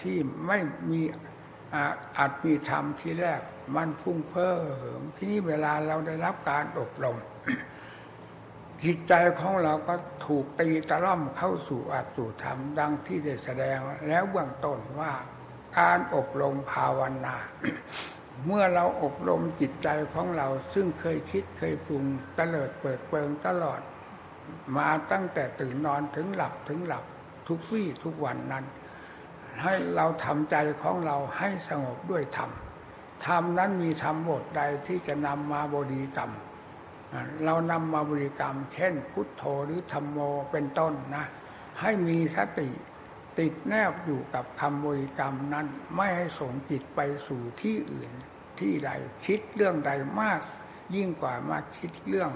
ที่ไม่มีอาจมีธรรมที่แรกมันฟุ้งเฟ้อเหิมที่นี่เวลาเราได้รับการอบรม จิตใจของเราก็ถูกตีตะล่อมเข้าสู่อัตสู่ธรรมดังที่ได้แสดงแล้วเบื้องต้นว่าการอบรมภาวนา เมื่อเราอบรมจิตใจของเราซึ่งเคยคิดเคยปรุงตะเลิดเปิดเปิงตลอด มาตั้งแต่ตื่นนอนถึงหลับถึงหลับทุกวี่ทุกวันนั้น ให้เราทำใจของเราให้สงบด้วยธรรมธรรมนั้นมีธรรมบทใดที่จะนำมาบริกรรม เรานำมาบริกรรม เช่น พุทโธหรือธรรมโมเป็นต้นนะ ให้มีสติติดแนบอยู่กับคำบริกรรมนั้น ไม่ให้ส่งจิตไปสู่ที่อื่นที่ใดคิดเรื่องใดมาก ยิ่งกว่ามาคิดเรื่อง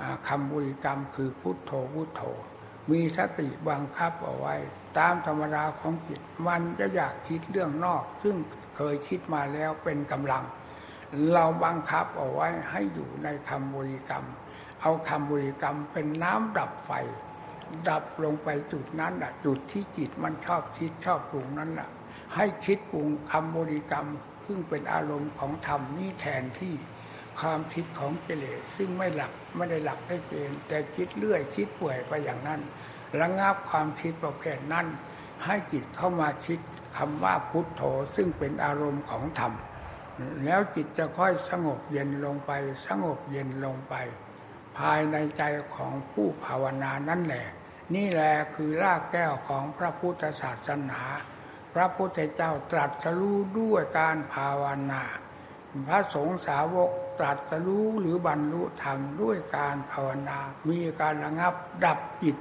อคำบริกรรมคือพุทโธพุทโธ มีสติบังคับเอาไว้ ตามธรรมดาของจิต มันจะอยากคิดเรื่องนอก ซึ่งเคยคิดมาแล้วเป็นกำลัง เราบังคับเอาไว้ให้อยู่ในคำบริกรรม เอาคำบริกรรมเป็นน้ำดับไฟ ดับลงไปจุดนั้นอะ จุดที่จิตมันชอบคิดชอบปรุงนั้นอะ ให้คิดปรุงคำบริกรรมซึ่งเป็นอารมณ์ของธรรมนี่แทนที่ความคิดของเจเลสซึ่งไม่หลักไม่ได้หลักได้เกณฑ์แต่คิดเลื่อยคิดป่วยไปอย่างนั้นระงับความคิดประเภทนั้น ให้จิตเข้ามาคิดคำว่าพุทโธซึ่งเป็นอารมณ์ของธรรม แล้วจิตจะค่อยสงบเย็นลงไป สงบเย็นลงไป ภายในใจของผู้ภาวนานั่นแหละ นี่แหละคือรากแก้วของพระพุทธศาสนา พระพุทธเจ้าตรัสรู้ด้วยการภาวนา พระสงฆ์สาวกตรัสรู้หรือบรรลุธรรมด้วยการภาวนา มีการระงับดับจิต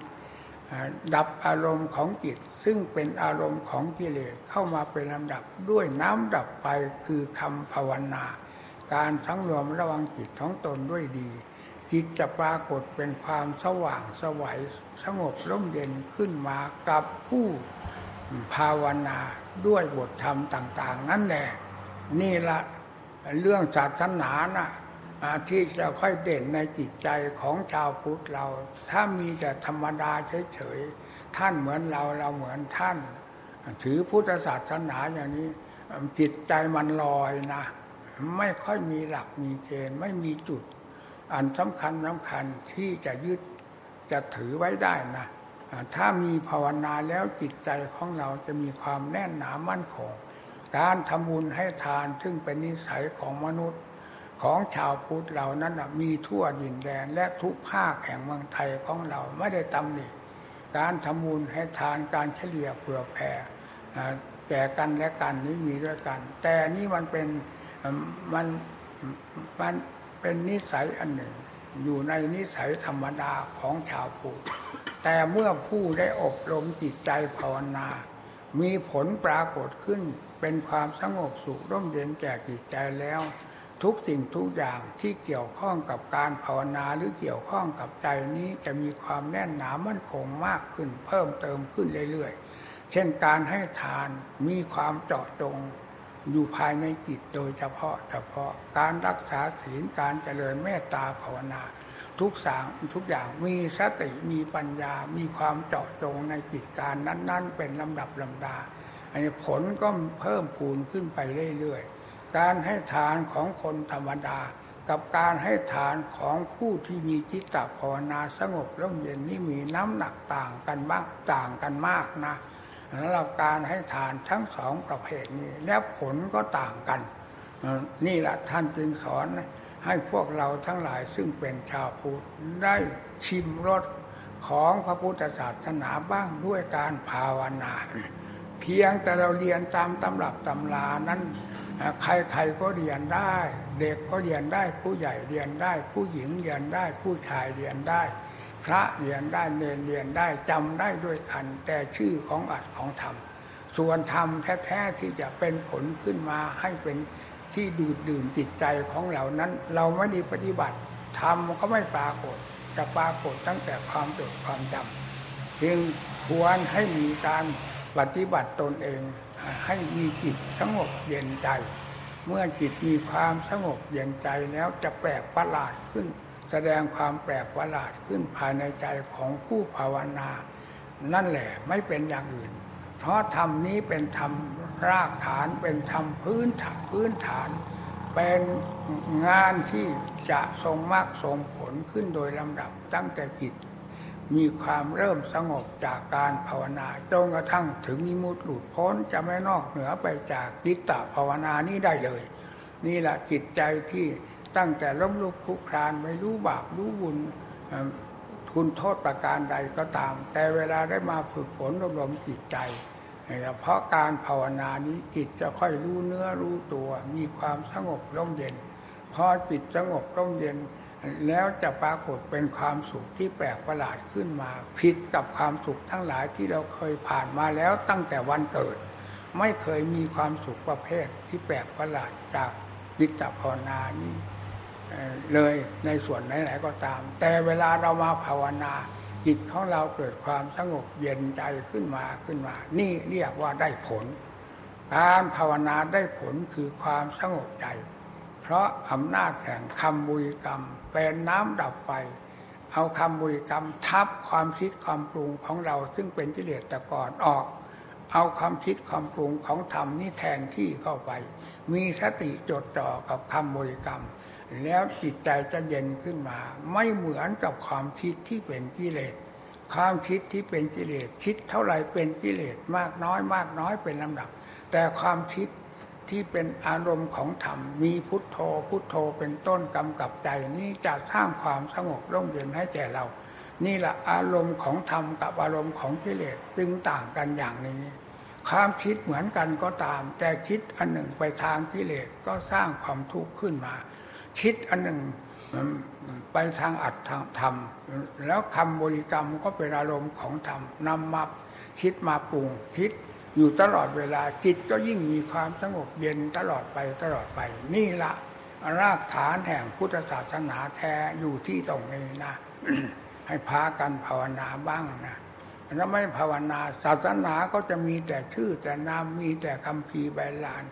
ดับอารมณ์ของจิต ซึ่งเป็นอารมณ์ของกิเลสเข้ามาเป็นลำดับด้วยน้ำดับไฟคือคำภาวนา การทั้งรวมระวังจิตของตนด้วยดี จิตจะปรากฏเป็นความสว่างสวัยสงบร่มเย็นขึ้นมากับผู้ภาวนาด้วยบทธรรมต่าง ๆ นั่นแหละนี่ละเรื่องศาสนานะ่ะ ที่จะค่อยเด่นในจิตใจของชาวพุทธเรา ถ้ามีแต่ธรรมดาเฉยๆท่านเหมือนเราเราเหมือนท่าน ถือพุทธศาสนาอย่างนี้ จิตใจมันลอยนะ ไม่ค่อยมีหลักมีเกณฑ์ไม่มีจุด อันสำคัญสำคัญที่จะยึดจะถือไว้ได้นะถ้ามีภาวนาแล้วจิตใจของเราจะมีความแน่นหนามั่นคง การทำบุญให้ทานซึ่งเป็นนิสัยของมนุษย์ ของชาวพุทธเรานั้นมีทั่วดินแดนและทุกภาคแห่งเมืองไทยของเราไม่ได้ตำหนิการทำบุญให้ทานการเฉลี่ยเผื่อแผ่แก่กันและกันนี้มีด้วยกัน แต่นี่มันเป็นมันมันเป็นนิสัยอันหนึ่ง อยู่ในนิสัยธรรมดาของชาวพุทธแต่เมื่อผู้ได้อบรมจิตใจภาวนา มีผลปรากฏขึ้นเป็นความสงบสุขร่มเย็นแก่จิตใจแล้ว ทุกสิ่งทุกอย่างที่เกี่ยวข้องกับการภาวนาหรือเกี่ยวข้องกับใจนี้จะมีความแน่นหนามั่นคงมากขึ้น เพิ่มเติมขึ้นเรื่อยๆ เช่นการให้ทานมีความเจาะจงอยู่ภายในจิตโดยเฉพาะเฉพาะการรักษาศีลการเจริญเมตตาภาวนา ทุกสางทุกอย่างมีสติมีปัญญา มีความเจาะจงในจิตการนั้น ๆ เป็นลำดับลำดาอันนี้ผลก็เพิ่มพูนขึ้นไปเรื่อยๆ การให้ทานของคนธรรมดา กับการให้ทานของผู้ที่มีจิตตภาวนาสงบร่มเย็นนี่มีน้ำหนักต่างกันบ้างต่างกันมากนะสำหรับการให้ทานทั้งสองประเภทนี้ แล้วผลก็ต่างกัน นี่แหละท่านจึงสอนให้พวกเราทั้งหลายซึ่งเป็นชาวพุทธได้ชิมรสของพระพุทธศาสนาบ้างด้วยการภาวนา เพียงแต่เราเรียนตามตำรับตำรานั้นใครๆก็เรียนได้ เด็กก็เรียนได้ ผู้ใหญ่เรียนได้ ผู้หญิงเรียนได้ ผู้ชายเรียนได้ พระเรียนได้เนรเรียนได้จำได้ด้วยกัน แต่ชื่อของอัดของธรรมส่วนธรรมแท้ๆที่จะเป็นผลขึ้นมาให้เป็นที่ดูดดื่มจิตใจของเรานั้น เราไม่ได้ปฏิบัติธรรมก็ไม่ปรากฏจะปรากฏตั้งแต่ความจดความจำจึงควรให้มีการ ปฏิบัติตนเองให้มีจิตสงบเย็นใจ เมื่อจิตมีความสงบเย็นใจแล้วจะแปลกประหลาดขึ้น แสดงความแปลกประหลาดขึ้นภายในใจของผู้ภาวนา นั่นแหละไม่เป็นอย่างอื่น เพราะธรรมนี้เป็นธรรมรากฐานเป็นธรรมพื้นฐานพื้นฐาน เป็นงานที่จะทรงมรรคทรงผลขึ้นโดยลำดับตั้งแต่จิต มีความเริ่มสงบจากการภาวนาจนกระทั่งถึงมิมุตหลุดพ้นจะไม่นอกเหนือไปจากจิตตภาวนานี้ได้เลย นี่แหละจิตใจที่ตั้งแต่ล้มลุกคลุกคลานไม่รู้บาปรู้บุญคุณโทษประการใดก็ตาม แต่เวลาได้มาฝึกฝนอบรมจิตใจเพราะการภาวนานี้จิตจะค่อยรู้เนื้อรู้ตัว มีความสงบร่มเย็นพอจิตสงบร่มเย็น แล้วจะปรากฏเป็นความสุขที่แปลกประหลาดขึ้นมาผิดกับความสุขทั้งหลายที่เราเคยผ่านมาแล้วตั้งแต่วันเกิด ไม่เคยมีความสุขประเภทที่แปลกประหลาดจากจิตภาวนานี้เลยในส่วนไหนๆก็ตาม แต่เวลาเรามาภาวนา จิตของเราเกิดความสงบเย็นใจขึ้นมาขึ้นมา นี่เรียกว่าได้ผล การภาวนาได้ผลคือความสงบใจ เพราะอำนาจแห่งคำบุริกรรม เป็นน้ำดับไฟ เอาคำบุริกรรมทับความคิดความปรุงของเราซึ่งเป็นกิเลสตะกอนออก เอาความคิดความปรุงของธรรมนี่แทนที่เข้าไป มีสติจดจ่อกับคำบริกรรม แล้วจิตใจจะเย็นขึ้นมา ไม่เหมือนกับความคิดที่เป็นกิเลสความคิดที่เป็นกิเลสคิดเท่าไรเป็นกิเลสมากน้อยมากน้อยเป็นลำดับ แต่ความคิด ที่เป็นอารมณ์ของธรรม มีพุทโธพุทโธเป็นต้นกำกับใจนี้จะสร้างความสงบร่มเย็นให้แก่เรา นี่แหละอารมณ์ของธรรมกับอารมณ์ของกิเลสจึงต่างกันอย่างนี้ ความคิดเหมือนกันก็ตาม แต่คิดอันหนึ่งไปทางกิเลสก็สร้างความทุกข์ขึ้นมา คิดอันหนึ่งไปทางอัตทางธรรม แล้วคำบริกรรมก็เป็นอารมณ์ของธรรมนำมาคิดมาปรุงคิด อยู่ตลอดเวลาจิตก็ยิ่งมีความสงบเย็นตลอดไปตลอดไป นี่ละรากฐานแห่งพุทธศาสนาแท้อยู่ที่ตรงนี้นะให้พากันภาวนาบ้างนะถ้าไม่ภาวนาศาสนาก็จะมีแต่ชื่อแต่นามมีแต่คำพีใบลาน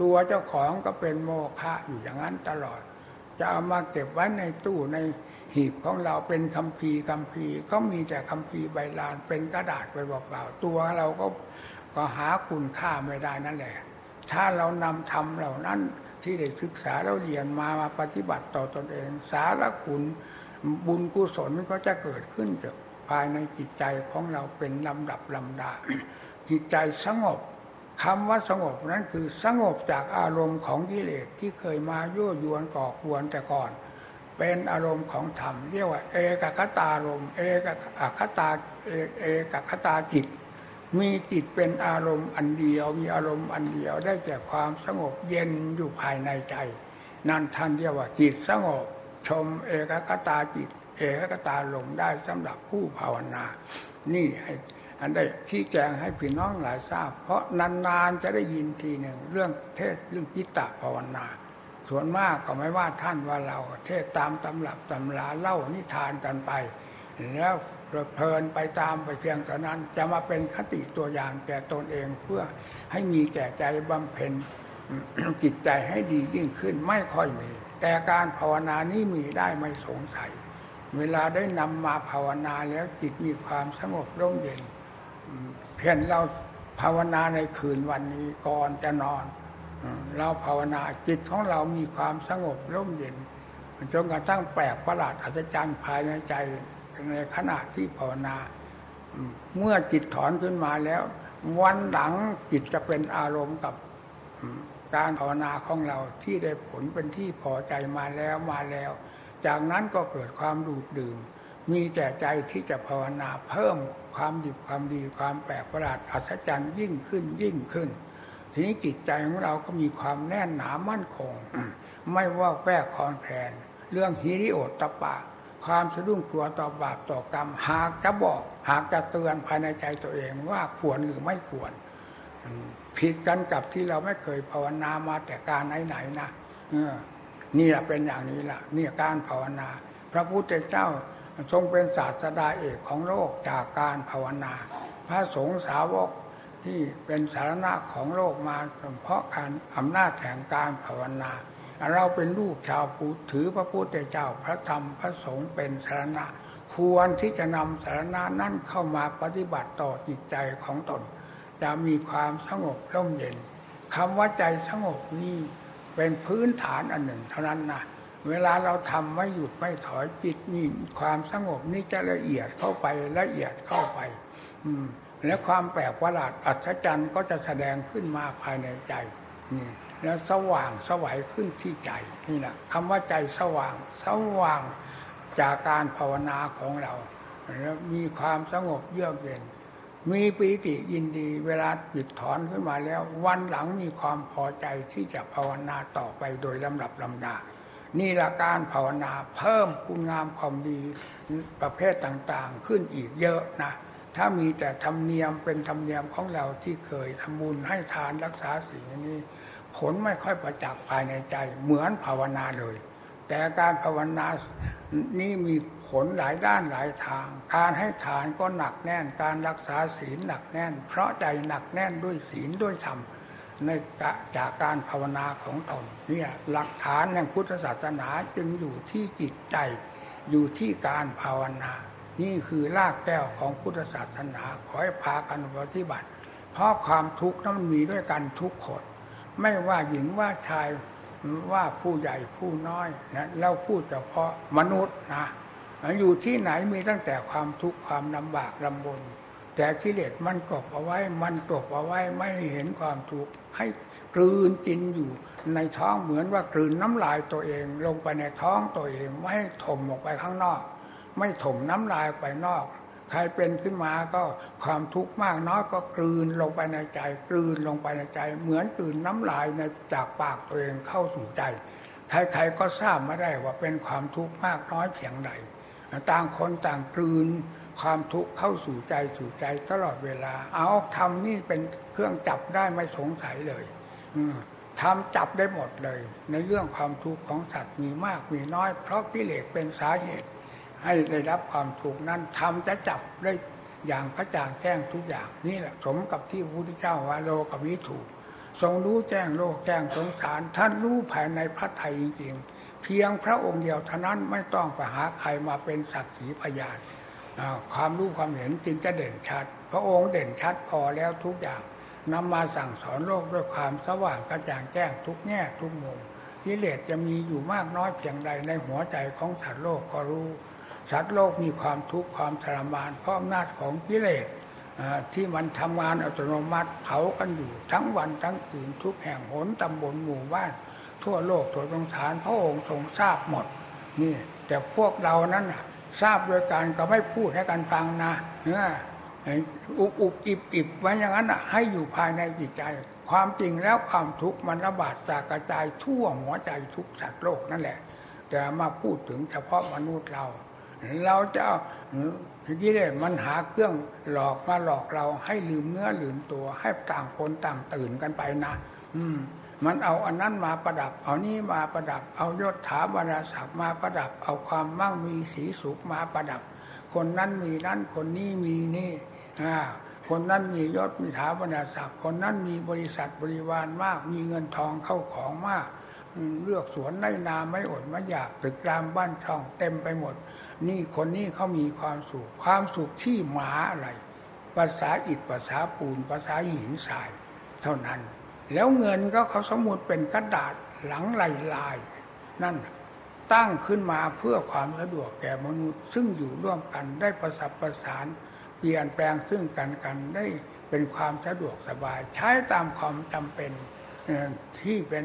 ตัวเจ้าของก็เป็นโมฆะอยู่อย่างนั้นตลอด จะเอามาเก็บไว้ในตู้ในหีบของเราเป็นคำพีคำพีก็มีแต่คำพีใบลานเป็นกระดาษไปเปล่าๆตัวเราก็ ก็หาคุณค่าไม่ได้นั่นแหละ ถ้าเรานำธรรมเหล่านั้นที่ได้ศึกษาเราเรียนมามาปฏิบัติต่อตอนเอง สารคุณบุญกุศลก็จะเกิดขึ้นจากภายในจิตใจของเราเป็นลำดับลำดา จิตใจสงบคำว่าสงบนั้นคือสงบจากอารมณ์ของกิเลสที่เคยมายั่วยวนก่อกวนแต่ก่อน เป็นอารมณ์ของธรรมเรียกว่า เอกคตารมเอกคตาเอกคตาจิต มีจิตเป็นอารมณ์อันเดียว มีอารมณ์อันเดียวได้แก่ความสงบเย็นอยู่ภายในใจ นั่นท่านเรียกว่าจิตสงบชมเอกกตาจิต เอกกตาลงได้สำหรับผู้ภาวนา นี่ให้อันได้ที่แจงให้พี่น้องหลายทราบ เพราะนานๆจะได้ยินทีหนึ่งเรื่องเทศเรื่องจิตตภาวนา ส่วนมากก็ไม่ว่าท่านว่าเราเทศตามตำรับตำราเล่านิทานกันไป แล้ว เพลินไปตามไปเพียงเท่านั้น จะมาเป็นคติตัวอย่างแก่ตนเองเพื่อให้มีแก่ใจบำเพ็ญจิตใจให้ดียิ่งขึ้นไม่ค่อยมี แต่การภาวนานี้มีได้ไม่สงสัย เวลาได้นำมาภาวนาแล้วจิตมีความสงบร่มเย็นเพียงเราภาวนาในคืนวันนี้ก่อนจะนอนเราภาวนาจิตของเรามีความสงบร่มเย็นจนกระทั่งแปลกประหลาดอัศจรรย์ภายในใจ ในขณะที่ภาวนา เมื่อจิตถอนขึ้นมาแล้ว วันหลังจิตจะเป็นอารมณ์กับการภาวนาของเราที่ได้ผลเป็นที่พอใจมาแล้วมาแล้ว จากนั้นก็เกิดความดูดดื่ม มีแต่ใจที่จะภาวนาเพิ่มความดีความดีความแปลกประหลาดอัศจรรย์ยิ่งขึ้นยิ่งขึ้น ทีนี้จิตใจของเราก็มีความแน่นหนามั่นคง ไม่ว่าแวกคอนแผนเรื่องฮิริโอตตปะ ความสะดุ้งกลัวต่อบาปต่อกรรม หากจะบอก หากจะเตือนภายในใจตัวเองว่าควรหรือไม่ควรผิดกันกับที่เราไม่เคยภาวนามาแต่การไหนๆนะนี่แหละเป็นอย่างนี้ละนี่การภาวนา พระพุทธเจ้าทรงเป็นศาสดาเอกของโลกจากการภาวนา พระสงฆ์สาวกที่เป็นสารณะของโลกมาเพราะการอำนาจแห่งการภาวนา เราเป็นลูกชาวพุทธถือพระพุทธเจ้าพระธรรมพระสงฆ์เป็นสารณะ ควรที่จะนำสารณะนั้นเข้ามาปฏิบัติต่อจิตใจของตน จะมีความสงบร่มเย็นคำว่าใจสงบนี่เป็นพื้นฐานอันหนึ่งเท่านั้นนะเวลาเราทำไม่หยุดไม่ถอยจิตนี่ความสงบนี่จะละเอียดเข้าไปละเอียดเข้าไป อืม และความแปลกประหลาดอัศจรรย์ก็จะแสดงขึ้นมาภายในใจนี่ แล้วสว่างสวัยขึ้นที่ใจนี่แหละคำว่าใจสว่าง สว่างจากการภาวนาของเราแล้วมีความสงบเยือกเย็น มีปีติยินดีเวลาจิตถอนขึ้นมาแล้ว วันหลังมีความพอใจที่จะภาวนาต่อไปโดยลำดับลำดานี่ละการภาวนาเพิ่มคุณงามความดีประเภทต่างๆ ขึ้นอีกเยอะนะ ถ้ามีแต่ธรรมเนียมเป็นธรรมเนียมของเราที่เคยทำบุญให้ทานรักษาสิ่งนี้ ลไม่ค่อยประจักษ์ภายในใจ เหมือนภาวนาเลย แต่การภาวนานี้มีผลหลายด้านหลายทาง การให้ทานก็หนักแน่น การรักษาศีลหนักแน่น เพราะใจหนักแน่นด้วยศีลด้วยธรรมในจากการภาวนาของตนเนี่ยหลักฐานแห่งพุทธศาสนาจึงอยู่ที่จิตใจ อยู่ที่การภาวนา นี่คือรากแก้วของพุทธศาสนาขอให้พากันปฏิบัติ เพราะความทุกข์นั้นมีด้วยกันทุกคน ไม่ว่าหญิงว่าชายว่าผู้ใหญ่ผู้น้อยนะเราพูดเฉพาะมนุษย์นะอยู่ที่ไหนมีตั้งแต่ความทุกข์ความลำบากลำบน แต่กิเลสมันกบเอาไว้ มันกบเอาไว้ไม่เห็นความทุกข์ให้กลืนจินอยู่ ในท้องเหมือนว่ากลืนน้ำลายตัวเอง ลงไปในท้องตัวเองไม่ให้ถมออกไปข้างนอก ไม่ถมน้ำลายไปนอก ใครเป็นขึ้นมาก็ความทุกข์มากน้อยก็กลืนลงไปในใจ กลืนลงไปในใจ เหมือนกลืนน้ำลายในจากปากตัวเองเข้าสู่ใจ ใครๆก็ทราบมาได้ว่าเป็นความทุกข์มากน้อยเพียงใดต่างคนต่างกลืนความทุกข์เข้าสู่ใจสู่ใจตลอดเวลา เอาทำนี่เป็นเครื่องจับได้ไม่สงสัยเลย อืทำจับได้หมดเลย ในเรื่องความทุกข์ของสัตว์มีมากมีน้อย เพราะกิเลสเป็นสาเหตุ ให้ได้รับความทุกนั้นทำจะจับได้อย่างกระจ่างแจ้งทุกอย่างนี่แหละสมกับที่พระพุทธเจ้าว่าโลกวิถูทรงรู้แจ้งโลกแจ้งสงสาร ท่านรู้ภายในพระไทยจริงๆ เพียงพระองค์เดียวเท่านั้นไม่ต้องไปหาใครมาเป็นสักขีพยานความรู้ความเห็นจึงจะเด่นชัด พระองค์เด่นชัดพอแล้วทุกอย่างนำมาสั่งสอนโลกด้วยความสว่างกระจ่างแจ้งทุกแง่ทุกมุมกิเลสจะมีอยู่มากน้อยเพียงใดในหัวใจของสัตว์โลกก็รู้ สัตว์โลกมีความทุกข์ความทรมานเพราะอำนาจของกิเลสที่มันทำงานอัตโนมัติเผากันอยู่ ทั้งวันทั้งคืนทุกแห่งหนตำบลหมู่บ้าน ทั่วโลกทั่วสงสารพระองค์ทรงทราบหมด นี่แต่พวกเรานั้นทราบโดยการก็ไม่พูดให้กันฟังนะเนื้ออุบอุบอิบอิบไว้อย่างนั้นอะให้อยู่ภายในจิตใจ ความจริงแล้วความทุกข์มันระบาดจากกระจายทั่วหัวใจทุกสัตว์โลกนั่นแหละ แต่มาพูดถึงเฉพาะมนุษย์เรา เราจะทีนี้เลยมันหาเครื่องหลอกมาหลอกเราให้ลืมเนื้อลืมตัว ให้ต่างคนต่างตื่นกันไปนะ อืม มันเอาอันนั้นมาประดับ เอานี้มาประดับ เอายศถาบรรดาศักดิ์มาประดับ เอาความมั่งมีสีสุขมาประดับ คนนั้นมีนั้นคนนี้มีนี่คนนั้นมียศมีฐาบรรดาศักดิ์คนนั้นมีบริษัทบริวารมาก มีเงินทองเข้าของมากเลือกสวนในนาไม่อดไม่อยากตึกรามบ้านช่องเต็มไปหมด นี่คนนี้เขามีความสุข ความสุขที่หมาอะไร ภาษาอิฐภาษาปูนภาษาหินทราย เท่านั้น แล้วเงินก็เขาสมมติเป็นกระดาษหลังลายลาย นั่นตั้งขึ้นมาเพื่อความสะดวกแก่มนุษย์ ซึ่งอยู่ร่วมกันได้ประสับประสาน เปลี่ยนแปลงซึ่งกันกันได้เป็นความสะดวกสบาย ใช้ตามความจำเป็นที่เป็น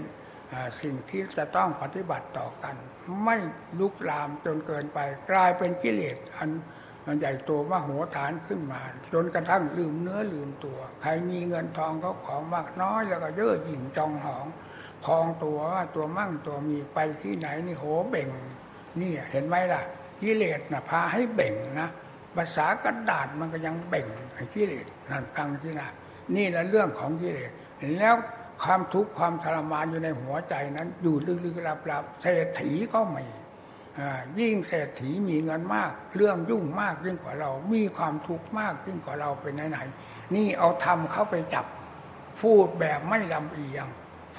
สิ่งที่จะต้องปฏิบัติต่อกัน ไม่ลุกลามจนเกินไป กลายเป็นกิเลสอันมันใหญ่โตมโหฐานขึ้นมา จนกระทั่งลืมเนื้อลืมตัว ใครมีเงินทองเขาของมากน้อยแล้วก็เย่อหยิ่งจองหองพองตัวว่าตัวมั่งตัวมีไปที่ไหนนี่โหเบ่ง นี่เห็นไหมล่ะกิเลสนะพาให้เบ่งนะภาษากระดาษมันก็ยังเบ่งกิเลสนั่นฟังที่นะนี่แหละเรื่องของกิเลสแล้ว ความทุกข์ความทรมานอยู่ในหัวใจนั้น อยู่ลึกๆลับๆเศรษฐีก็มียิ่งเศรษฐีมีเงินมาก เรื่องยุ่งมากยิ่งกว่าเรา มีความทุกข์มากยิ่งกว่าเราเป็นไหนๆนี่เอาธรรมเข้าไปจับ พูดแบบไม่ลำเอียง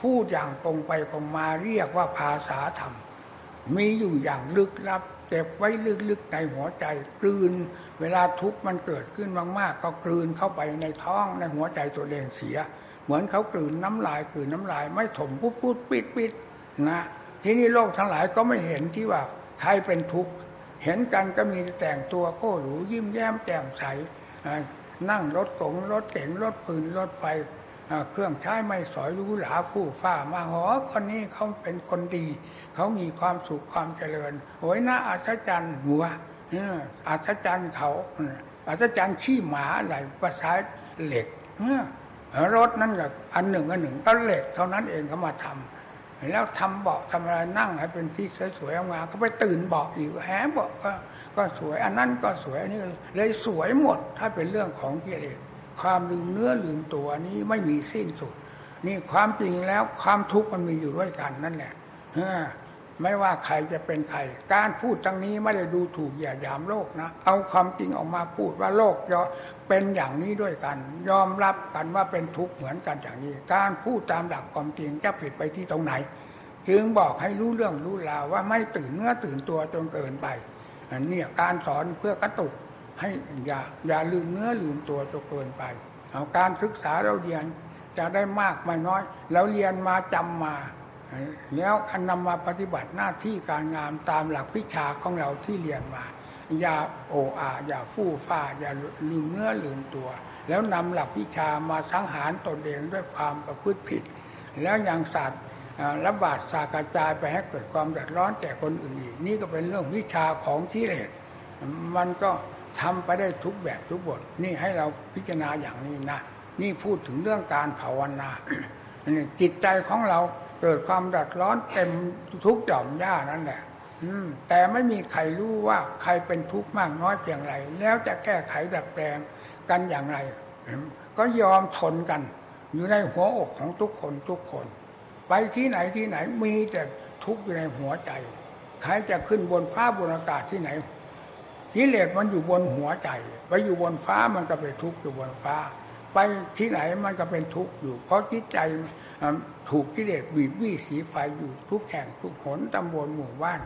พูดอย่างตรงไปตรงมาเรียกว่าภาษาธรรม มีอยู่อย่างลึกลับเก็บไว้ลึกๆในหัวใจกลืน เวลาทุกข์มันเกิดขึ้นมากๆ ก็กลืนเข้าไปในท้องในหัวใจตัวเองเสีย เหมือนเขากลืนน้ำลายกลืนน้ำลาย ไม่ถมปุ๊บปุ๊บปิดปิดนะทีนี้โลกทั้งหลายก็ไม่เห็นที่ว่าใครเป็นทุกข์เห็นกันก็มีแต่งตัวโก้หรูยิ้มแย้มแจ่มใสนั่งรถกงรถเก๋งรถปืนรถไฟเครื่องใช้ไม่สอยรู้หลาฟู่ฟ้ามาหอคนนี้เขาเป็นคนดี เขามีความสุขความเจริญโอ้ยน่าอัศจรรย์หัวอัศจรรย์เขาอัศจรรย์ขี้หมาอะไรภาษาเหล็ก รถนั่นกับอันหนึ่งอันหนึ่งก็เหล็กเท่านั้นเองเขามาทำแล้วทำเบาะทำอะไรนั่งให้เป็นที่สวยๆงามก็ไปตื่นเบาะอีกแหมเบาะก็ก็สวยอันนั้นก็สวยอันนี้เลยสวยหมดถ้าเป็นเรื่องของกิเลสความลืมเนื้อลืมตัวนี้ไม่มีสิ้นสุด นี่ความจริงแล้วความทุกข์มันมีอยู่ด้วยกันนั่นแหละ ไม่ว่าใครจะเป็นใคร การพูดทั้งนี้ไม่ได้ดูถูกอย่ายามโลกนะ เอาความจริงออกมาพูดว่าโลกยอเป็นอย่างนี้ด้วยกัน ยอมรับกันว่าเป็นทุกข์เหมือนกันอย่างนี้ การพูดตามหลักความจริงจะผิดไปที่ตรงไหน จึงบอกให้รู้เรื่องรู้ราวว่าไม่ตื่นเนื้อตื่นตัวจนเกินไปอันนี้การสอนเพื่อกระตุกให้อย่าอย่าลืมเนื้อลืมตัวจนเกินไปเอาการศึกษาเราเรียนจะได้มากไม่น้อยเราเรียนมาจำมา แล้วอันนำมาปฏิบัติหน้าที่การงานตามหลักวิชาของเราที่เรียนมาอย่าโอ้อาอย่าฟู่ฟ้าอย่าลืมเนื้อลืมตัว แล้วนำหลักวิชามาสังหารตนเองด้วยความประพฤติผิด แล้วยังศาสตร์ระบาดสากระจายไปให้เกิดความเดือดร้อนแก่คนอื่นอีกนี่ก็เป็นเรื่องวิชาของที่เลสมันก็ทำไปได้ทุกแบบทุกบท นี่ให้เราพิจารณาอย่างนี้นะ นี่พูดถึงเรื่องการภาวนาจิตใจของเรา เกิดความดัดร้อนเต็มทุกหย่อมย่านั่นแหละแต่ไม่มีใครรู้ว่าใครเป็นทุกข์มากน้อยเพียงไร แล้วจะแก้ไขดัดแปลงกันอย่างไร ก็ยอมทนกัน อยู่ในหัวอกของทุกคนทุกคน ไปที่ไหนที่ไหนมีแต่ทุกข์อยู่ในหัวใจ ใครจะขึ้นบนฟ้าบนอากาศที่ไหนกิเลสมันอยู่บนหัวใจไปอยู่บนฟ้ามันก็เป็นทุกข์อยู่บนฟ้า ไปที่ไหนมันก็เป็นทุกข์อยู่ เพราะจิตใจ ถูกกิเลสบีบบี้สีไฟอยู่ทุกแห่งทุกหนตำบลหมู่บ้าน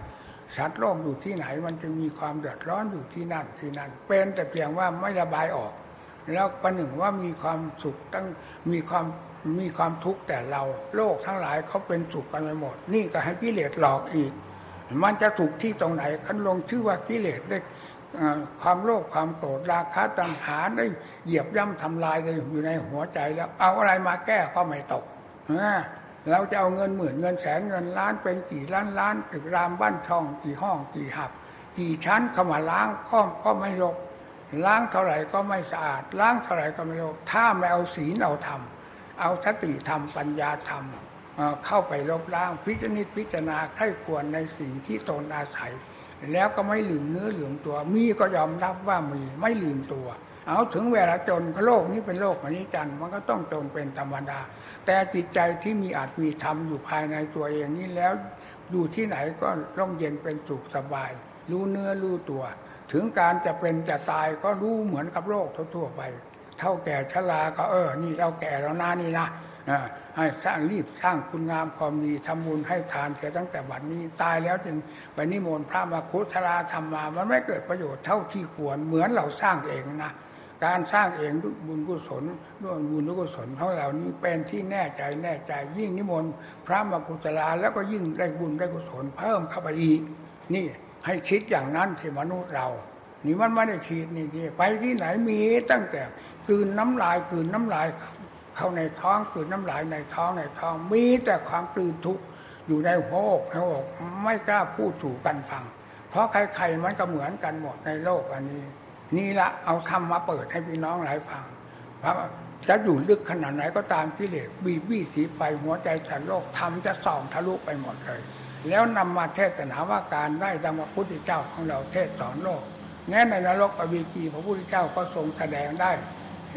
สัตว์โลกอยู่ที่ไหนมันจึงมีความเดือดร้อนอยู่ที่นั่นที่นั่น เป็นแต่เพียงว่าไม่ระบายออก แล้วประหนึ่งว่ามีความสุขตั้งมีความมีความทุกข์แต่เราโลกทั้งหลายเขาเป็นสุขกันไปหมด นี่ก็ให้กิเลสหลอกอีก มันจะถูกที่ตรงไหนคันลงชื่อว่ากิเลสได้ความโลภความโกรธราคะตัณหาได้เหยียบย่ำทำลายอยู่ในหัวใจแล้ว เอาอะไรมาแก้ก็ไม่ตก เราจะเอาเงินหมื่นเงินแสนเงินล้านเป็นกี่ล้านล้านตึกรามบ้านช่องกี่ห้องกี่หับ กี่ชั้นเข้ามาล้างก็ก็ไม่ลบล้างเท่าไหร่ก็ไม่สะอาด ล้างเท่าไหร่ก็ไม่ลบถ้าไม่เอาศีลเอาธรรมเอาสติธรรมปัญญาธรรมเข้าไปลบล้างพิจารณาพิจารณาใครควรในสิ่งที่ตนอาศัย แล้วก็ไม่ลืมเนื้อลืมตัว มีก็ยอมรับว่ามีไม่ลืมตัว เอาถึงเวลาจนโลกนี้เป็นโลกมนิจันมันก็ต้องจนเป็นธรรมดา แต่จิตใจที่มีอาจมีธรรมอยู่ภายในตัวเองนี้แล้วอยู่ที่ไหนก็ร่มเย็นเป็นสุขสบาย รู้เนื้อรู้ตัว ถึงการจะเป็นจะตายก็รู้เหมือนกับโลกทั่วไป เท่าแก่ชราก็เออ นี่เราแก่แล้วนานี่นะให้สร้างรีบสร้างคุณงามความดีทำบุญให้ทานเสียตั้งแต่บัดนี้ตายแล้วจึงไปนิมนต์พระมาคุชราทำมา มันไม่เกิดประโยชน์เท่าที่ควรเหมือนเราสร้างเองนะ การสร้างเองด้วยบุญกุศลด้วยบุญกุศลของเรานี้เป็นที่แน่ใจแน่ใจยิ่งนิมนต์พระมากุศลาแล้วก็ยิ่งได้บุญได้กุศลเพิ่มเข้าไปอีก นี่ให้คิดอย่างนั้นที่มนุษย์เรา นี่มันไม่ได้คิดนี่นี่ไปที่ไหนมีตั้งแต่กืนน้ำลายกืนน้ำลายเข้าในท้องกืนน้ำลายในท้องในท้องมีแต่ความกลืนทุกข์อยู่ในหัวอกในหัวอกไม่กล้าพูดสู่กันฟัง เพราะใครๆมันก็เหมือนกันหมดในโลกอันนี้ นี่ละเอาธรรมมาเปิดให้พี่น้องหลายฟังเพราะจะอยู่ลึกขนาดไหนก็ตามกิเลสบีบี้สีไฟหัวใจฉันโลกทำจะส่องทะลุไปหมดเลย แล้วนำมาเทศนาว่าการได้ดังพระพุทธเจ้าของเราเทศสอนโลกแม้ในนรกอวีจีพระพุทธเจ้าก็ทรงแสดงได้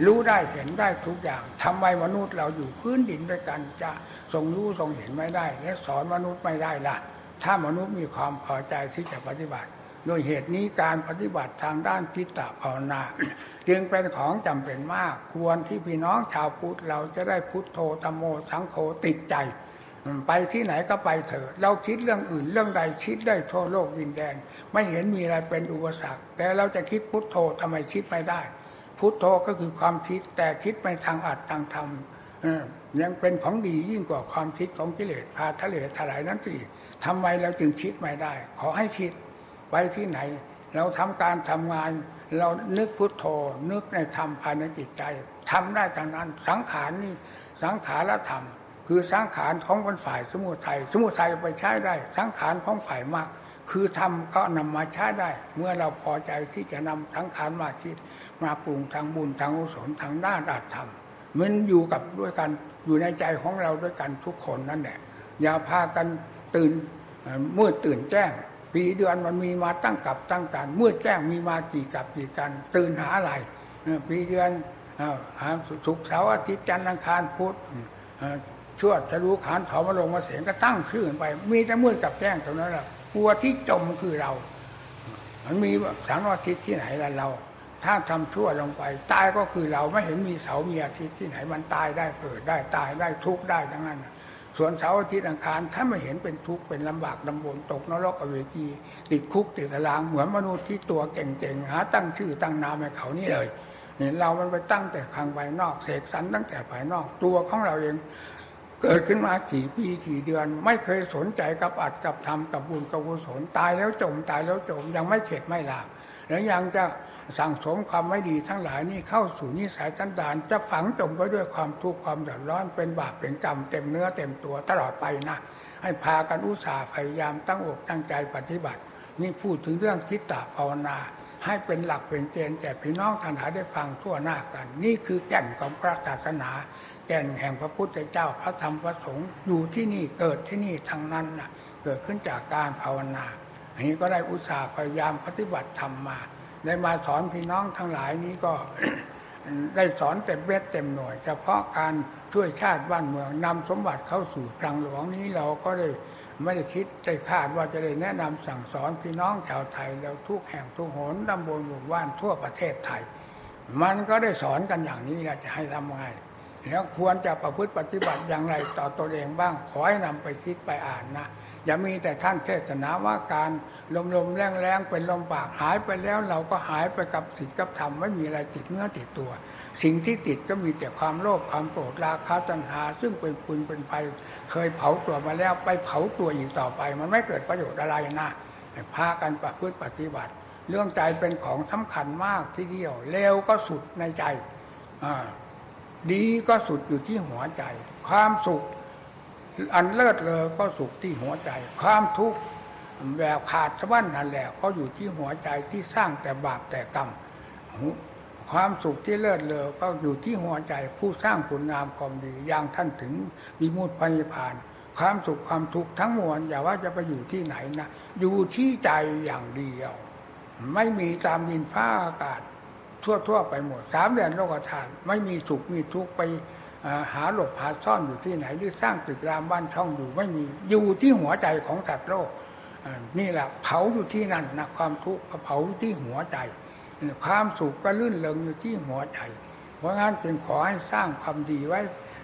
รู้ได้เห็นได้ทุกอย่างทำไมมนุษย์เราอยู่พื้นดินด้วยกันจะทรงรู้ทรงเห็นไม่ได้ และสอนมนุษย์ไม่ได้ล่ะ ถ้ามนุษย์มีความพอใจที่จะปฏิบัติ โดยเหตุนี้การปฏิบัติทางด้านพิตาภาวนา จึงเป็นของจำเป็นมาก ควรที่พี่น้องชาวพุทธเราจะได้พุทโธธโมสังโฆติดใจ ไปที่ไหนก็ไปเถอะเราคิดเรื่องอื่นเรื่องใดคิดได้ทั่วโลกวินแดน ไม่เห็นมีอะไรเป็นอุปสรรค แต่เราจะคิดพุทโธทำไมคิดไม่ได้ พุทโธก็คือความคิดแต่คิดไปทางอัดทางธรรมยังเป็นของดียิ่งกว่าความคิดของกิเลสพาทะเลถลายนั้นสิทำไมเราจึงคิดไม่ได้ ขอให้คิด ไปที่ไหน เราทำการทำงาน เรานึกพุทโธ นึกในธรรมภายในจิตใจทำได้ทางนั้น สังขารนี่สังขารธรรม คือสังขารของคนฝ่ายสมุทัยสมุทัยไปใช้ได้ สังขารของฝ่ายมากคือทำก็นำมาใช้ได้ เมื่อเราพอใจที่จะนำสังขารมาคิดมาปรุงทางบุญทางอุศลทางด้านอัตธรรมมันอยู่กับด้วยกันอยู่ในใจของเราด้วยกันทุกคนนั่นแหละอย่าพากันตื่นมืดตื่นแจ้ง ปีเดือนมันมีมาตั้งกับตั้งการเมื่อแจ้งมีมากี่กับกี่กัน ตื่นหาอะไรปีเดือนหาสุกเสาร์อาทิตย์จันทร์อังคารพุธชวดจะรู้ขานถอมาลงมาเสียงก็ตั้งชื่อไป มีแต่มืดกับแจ้งเท่านั้นแหละหัวที่จมคือเรา มันมีสังอาทิตย์ที่ไหนละเรา ถ้าทำชั่วลงไป ตายก็คือเราไม่เห็นมีเสามีอาทิตย์ที่ไหนมันตายได้เกิดได้ตายได้ทุกได้ทั้งนั้น ส่วนเสาร์อาทิตย์อังคารถ้าไม่เห็นเป็นทุกข์เป็นลำบากลำบนตกนรกอเวจีติดคุกติดตารางเหมือนมนุษย์ที่ตัวเก่งๆหาตั้งชื่อตั้งนามให้เขานี่เลยเนี่ยเรามันไปตั้งแต่ข้างภายนอกเสกสรรตั้งแต่ภายนอกตัวของเราเองเกิดขึ้นมากี่ปีกี่เดือน ไม่เคยสนใจกับอัดกับทำกับบุญกับกุศลตายแล้วจมตายแล้วจมยังไม่เข็ดไม่ลาแล้วยังจะ สั่งสมความไม่ดีทั้งหลายนี่เข้าสู่นิสัยตันดาน จะฝังจมไปด้วยความทุกข์ความเดือดร้อนเป็นบาปเป็นกรรมเต็มเนื้อเต็มตัวตลอดไปนะให้พากันอุตส่าห์พยายามตั้งอกตั้งใจปฏิบัติ นี่พูดถึงเรื่องทิฏฐาภาวนา ให้เป็นหลักเป็นเกณฑ์แก่พี่น้องท่านหาได้ฟังทั่วหน้ากัน นี่คือแก่นของพระศาสนาแก่นแห่งพระพุทธเจ้าพระธรรมพระสงฆ์อยู่ที่นี่เกิดที่นี่ทั้งนั้นนะเกิดขึ้นจากการภาวนาอันนี้ก็ได้อุตส่าห์พยายามปฏิบัติธรรมมา ได้มาสอนพี่น้องทั้งหลายนี้ก็ได้สอนเต็มเบ็ดเต็มหน่วย เฉพาะการช่วยชาติบ้านเมืองนำสมบัติเข้าสู่ทางหลวงนี้เราก็ได้ไม่ได้คิดใจคาดว่าจะได้แนะนำสั่งสอนพี่น้องชาวไทยเราทุกแห่งทุกหนตำบลหมู่บ้านทั่วประเทศไทย มันก็ได้สอนกันอย่างนี้แหละจะให้ทำไงแล้วควรจะประพฤติปฏิบัติอย่างไรต่อตัวเองบ้างขอให้นำไปคิดไปอ่านนะอย่ามีแต่ท่านเทศนาว่าการ ลมลมแรงแรงเป็นลมปากหายไปแล้ว เราก็หายไปกับสิ่งกับธรรมไม่มีอะไรติดเนื้อติดตัว สิ่งที่ติดก็มีแต่ความโลภความโกรธราคะตัณหา ซึ่งเป็นปุนเป็นไฟเคยเผาตัวมาแล้วไปเผาตัวอีกต่อไป มันไม่เกิดประโยชน์อะไรนะพากันประพฤติปฏิบัติ เรื่องใจเป็นของสำคัญมากที่เดียวเลวก็สุดในใจดีก็สุดอยู่ที่หัวใจ ความสุข อันเลิศเลอก็สุขที่หัวใจ ความทุกข์ แบบขาดสะบั้นนั่นแหละก็อยู่ที่หัวใจที่สร้างแต่บาปแต่กรรมความสุขที่เลิศเลอก็อยู่ที่หัวใจผู้สร้างผลงามความดีอย่างท่านถึงมีมุตพันิพาน ความสุขความทุกข์ทั้งมวลอย่าว่าจะไปอยู่ที่ไหนนะอยู่ที่ใจอย่างเดียว ไม่มีตามดินฟ้าอากาศ ทั่วๆไปหมดสามเดือนโลกธาตุไม่มีสุขมีทุกข์ไปหาหลบหาซ่อนอยู่ที่ไหนหรือสร้างตึกรามบ้านช่องอยู่ไม่มีอยู่ที่หัวใจของสัตว์โลก นี่แหละเผาอยู่ที่นั่นนะความทุกข์เผาอยู่ที่หัวใจ ความสุขก็ลื่นเลงอยู่ที่หัวใจ เพราะงั้นจึงขอให้สร้างความดีไว้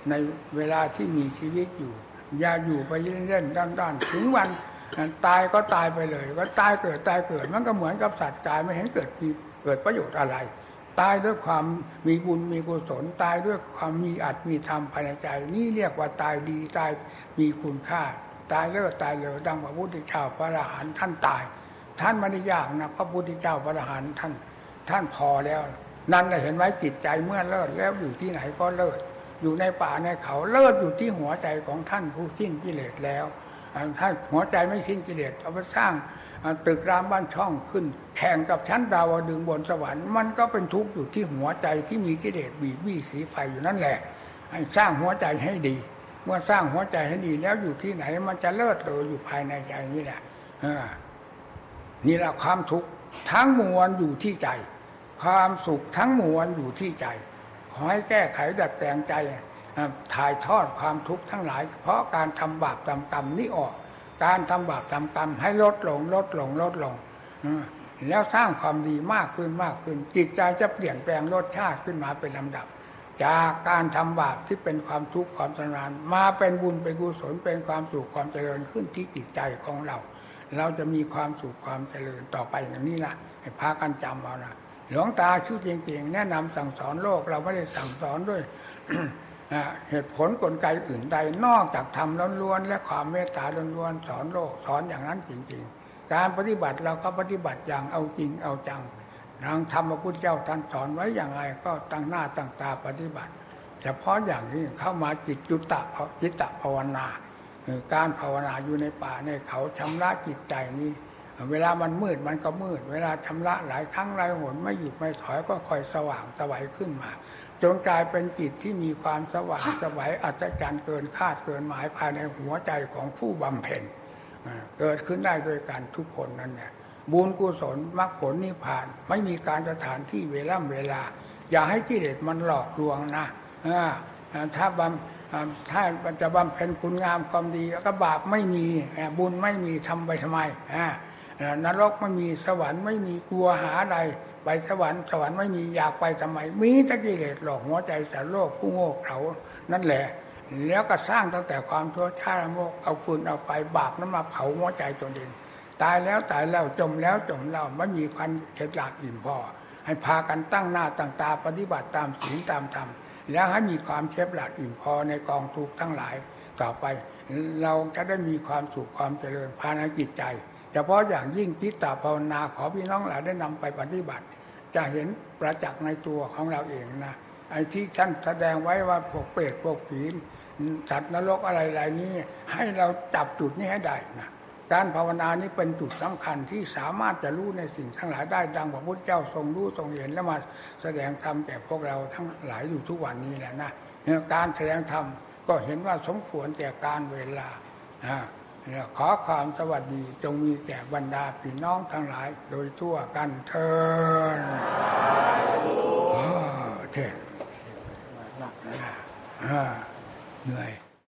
ในเวลาที่มีชีวิตอยู่ อย่าอยู่ไปเล่นๆด้านๆถึงวันตายก็ตายไปเลยก็ตายเกิดตายเกิดมันก็เหมือนกับสัตว์กายไม่เห็นเกิดมีเกิดประโยชน์อะไร ตายด้วยความมีบุญมีกุศลตายด้วยความมีอัตมีธรรมภายในใจ นี่เรียกว่าตายดีตายมีคุณค่า ตายเลิศตายเลวดังพระพุทธเจ้าพระอรหันต์ท่านตาย ท่านไม่ได้ยากนะพระพุทธเจ้าพระอรหันต์ท่านท่านพอแล้ว นั่นเราเห็นไว้จิตใจเมื่อเลิศแล้วอยู่ที่ไหนก็เลิศอยู่ในป่าในเขาเลิศอยู่ที่หัวใจของท่านผู้สิ้นกิเลสแล้วถ้าหัวใจไม่สิ้นกิเลสเอาไปสร้างตึกรามบ้านช่องขึ้น แข่งกับชั้นดาวดึงบนสวรรค์มันก็เป็นทุกข์อยู่ที่หัวใจที่มีกิเลสบีบบี้สีไฟอยู่นั่นแหละให้สร้างหัวใจให้ดี เมื่อสร้างหัวใจให้ดีแล้วอยู่ที่ไหน มันจะเลิศเลออยู่ภายในใจนี่แหละนี่แหละความทุกข์ทั้งมวลอยู่ที่ใจ ความสุขทั้งมวลอยู่ที่ใจ ขอให้แก้ไขดัดแปลงใจถ่ายทอดความทุกข์ทั้งหลาย เพราะการทำบาปทำกรรมนี้ออก การทำบาปทำกรรมให้ลดลงลดลงลดลงแล้วสร้างความดีมากขึ้นมากขึ้น จิตใจจะเปลี่ยนแปลงรสชาติขึ้นมาเป็นลำดับ จากการทำบาปที่เป็นความทุกข์ความสนาน มาเป็นบุญเป็นกุศลเป็นความสุขความเจริญขึ้นที่จิตใจของเรา เราจะมีความสุขความเจริญต่อไปอย่างนี้นะให้พากันจำเอานะหลวงตาชื่อจริงๆ แนะนำสั่งสอนโลกเราไม่ได้สั่งสอนด้วยเหตุผลกลไกอื่นใดนอกจากทำล้วนๆและความเมตตาล้วนๆสอนโลกสอนอย่างนั้นจริง ๆ การปฏิบัติเราก็ปฏิบัติอย่างเอาจริงเอาจัง ทางธรรมพระพุทธเจ้าท่านสอนไว้อย่างไรก็ตั้งหน้าตั้งตาปฏิบัติเฉพาะอย่างนี้เข้ามาจิตจุตตะจิตตะภาวนาการภาวนาอยู่ในป่าในเขาชำระจิตใจนี้ เวลามันมืดมันก็มืด เวลาชำระหลายครั้งหลายหนไม่หยุดไม่ถอยก็ค่อยสว่างสวัยขึ้นมา จนกลายเป็นจิตที่มีความสว่างสวัยอัศจรรย์เกินคาดเกินหมายภายในหัวใจของผู้บำเพ็ญเกิดขึ้นได้ด้วยกันทุกคนนั่นเนี่ย บุญกุศลมรรคผลนิพพาน ไม่มีการสถานที่เวลาเวลา อย่าให้กิเลสมันหลอกลวงนะถ้าบำถ้าจะบำเพ็ญคุณงามความดีก็บาปไม่มีบุญไม่มีทำไปทำไมนรกไม่มีสวรรค์ไม่มีกลัวหาอะไรไปสวรรค์สวรรค์ไม่มีอยากไปทำไม มีตะกิเลสหลอกหัวใจแต่โลกผู้โง่เขานั่นแหละ แล้วก็สร้างตั้งแต่ความชั่วช้าโมกเอาฟืนเอาไฟบาปนั้นมาเผาหัวใจตนเอง ตายแล้วตายแล้วจมแล้วจมแล้วไม่มีควันเฉลาดอิ่มพอให้พากันตั้งหน้าตั้งตาปฏิบัติตามศีลตามธรรมแล้วให้มีความเฉลาดอิ่มพอในกองทุกข์ทั้งหลายต่อไป เราจะได้มีความสุขความเจริญภายในจิตใจเฉพาะอย่างยิ่งจิตตภาวนาขอพี่น้องหลายได้นำไปปฏิบัติ จะเห็นประจักษ์ในตัวของเราเองนะไอ้ที่ท่านแสดงไว้ว่าพวกเปรตพวกผีสัตว์นรกอะไรๆนี้ให้เราจับจุดนี้ให้ได้นะ การภาวนานี้เป็นจุดสำคัญที่สามารถจะรู้ในสิ่งทั้งหลายได้ดังพระพุทธเจ้าทรงรู้ทรงเห็นแล้วมาแสดงธรรมแก่พวกเราทั้งหลายอยู่ทุกวันนี้แหละนะการแสดงธรรมก็เห็นว่าสมควรแก่การเวลาขอความสวัสดีจงมีแก่บรรดาพี่น้องทั้งหลาย โดยทั่วกันเทินเทศเหนื่อย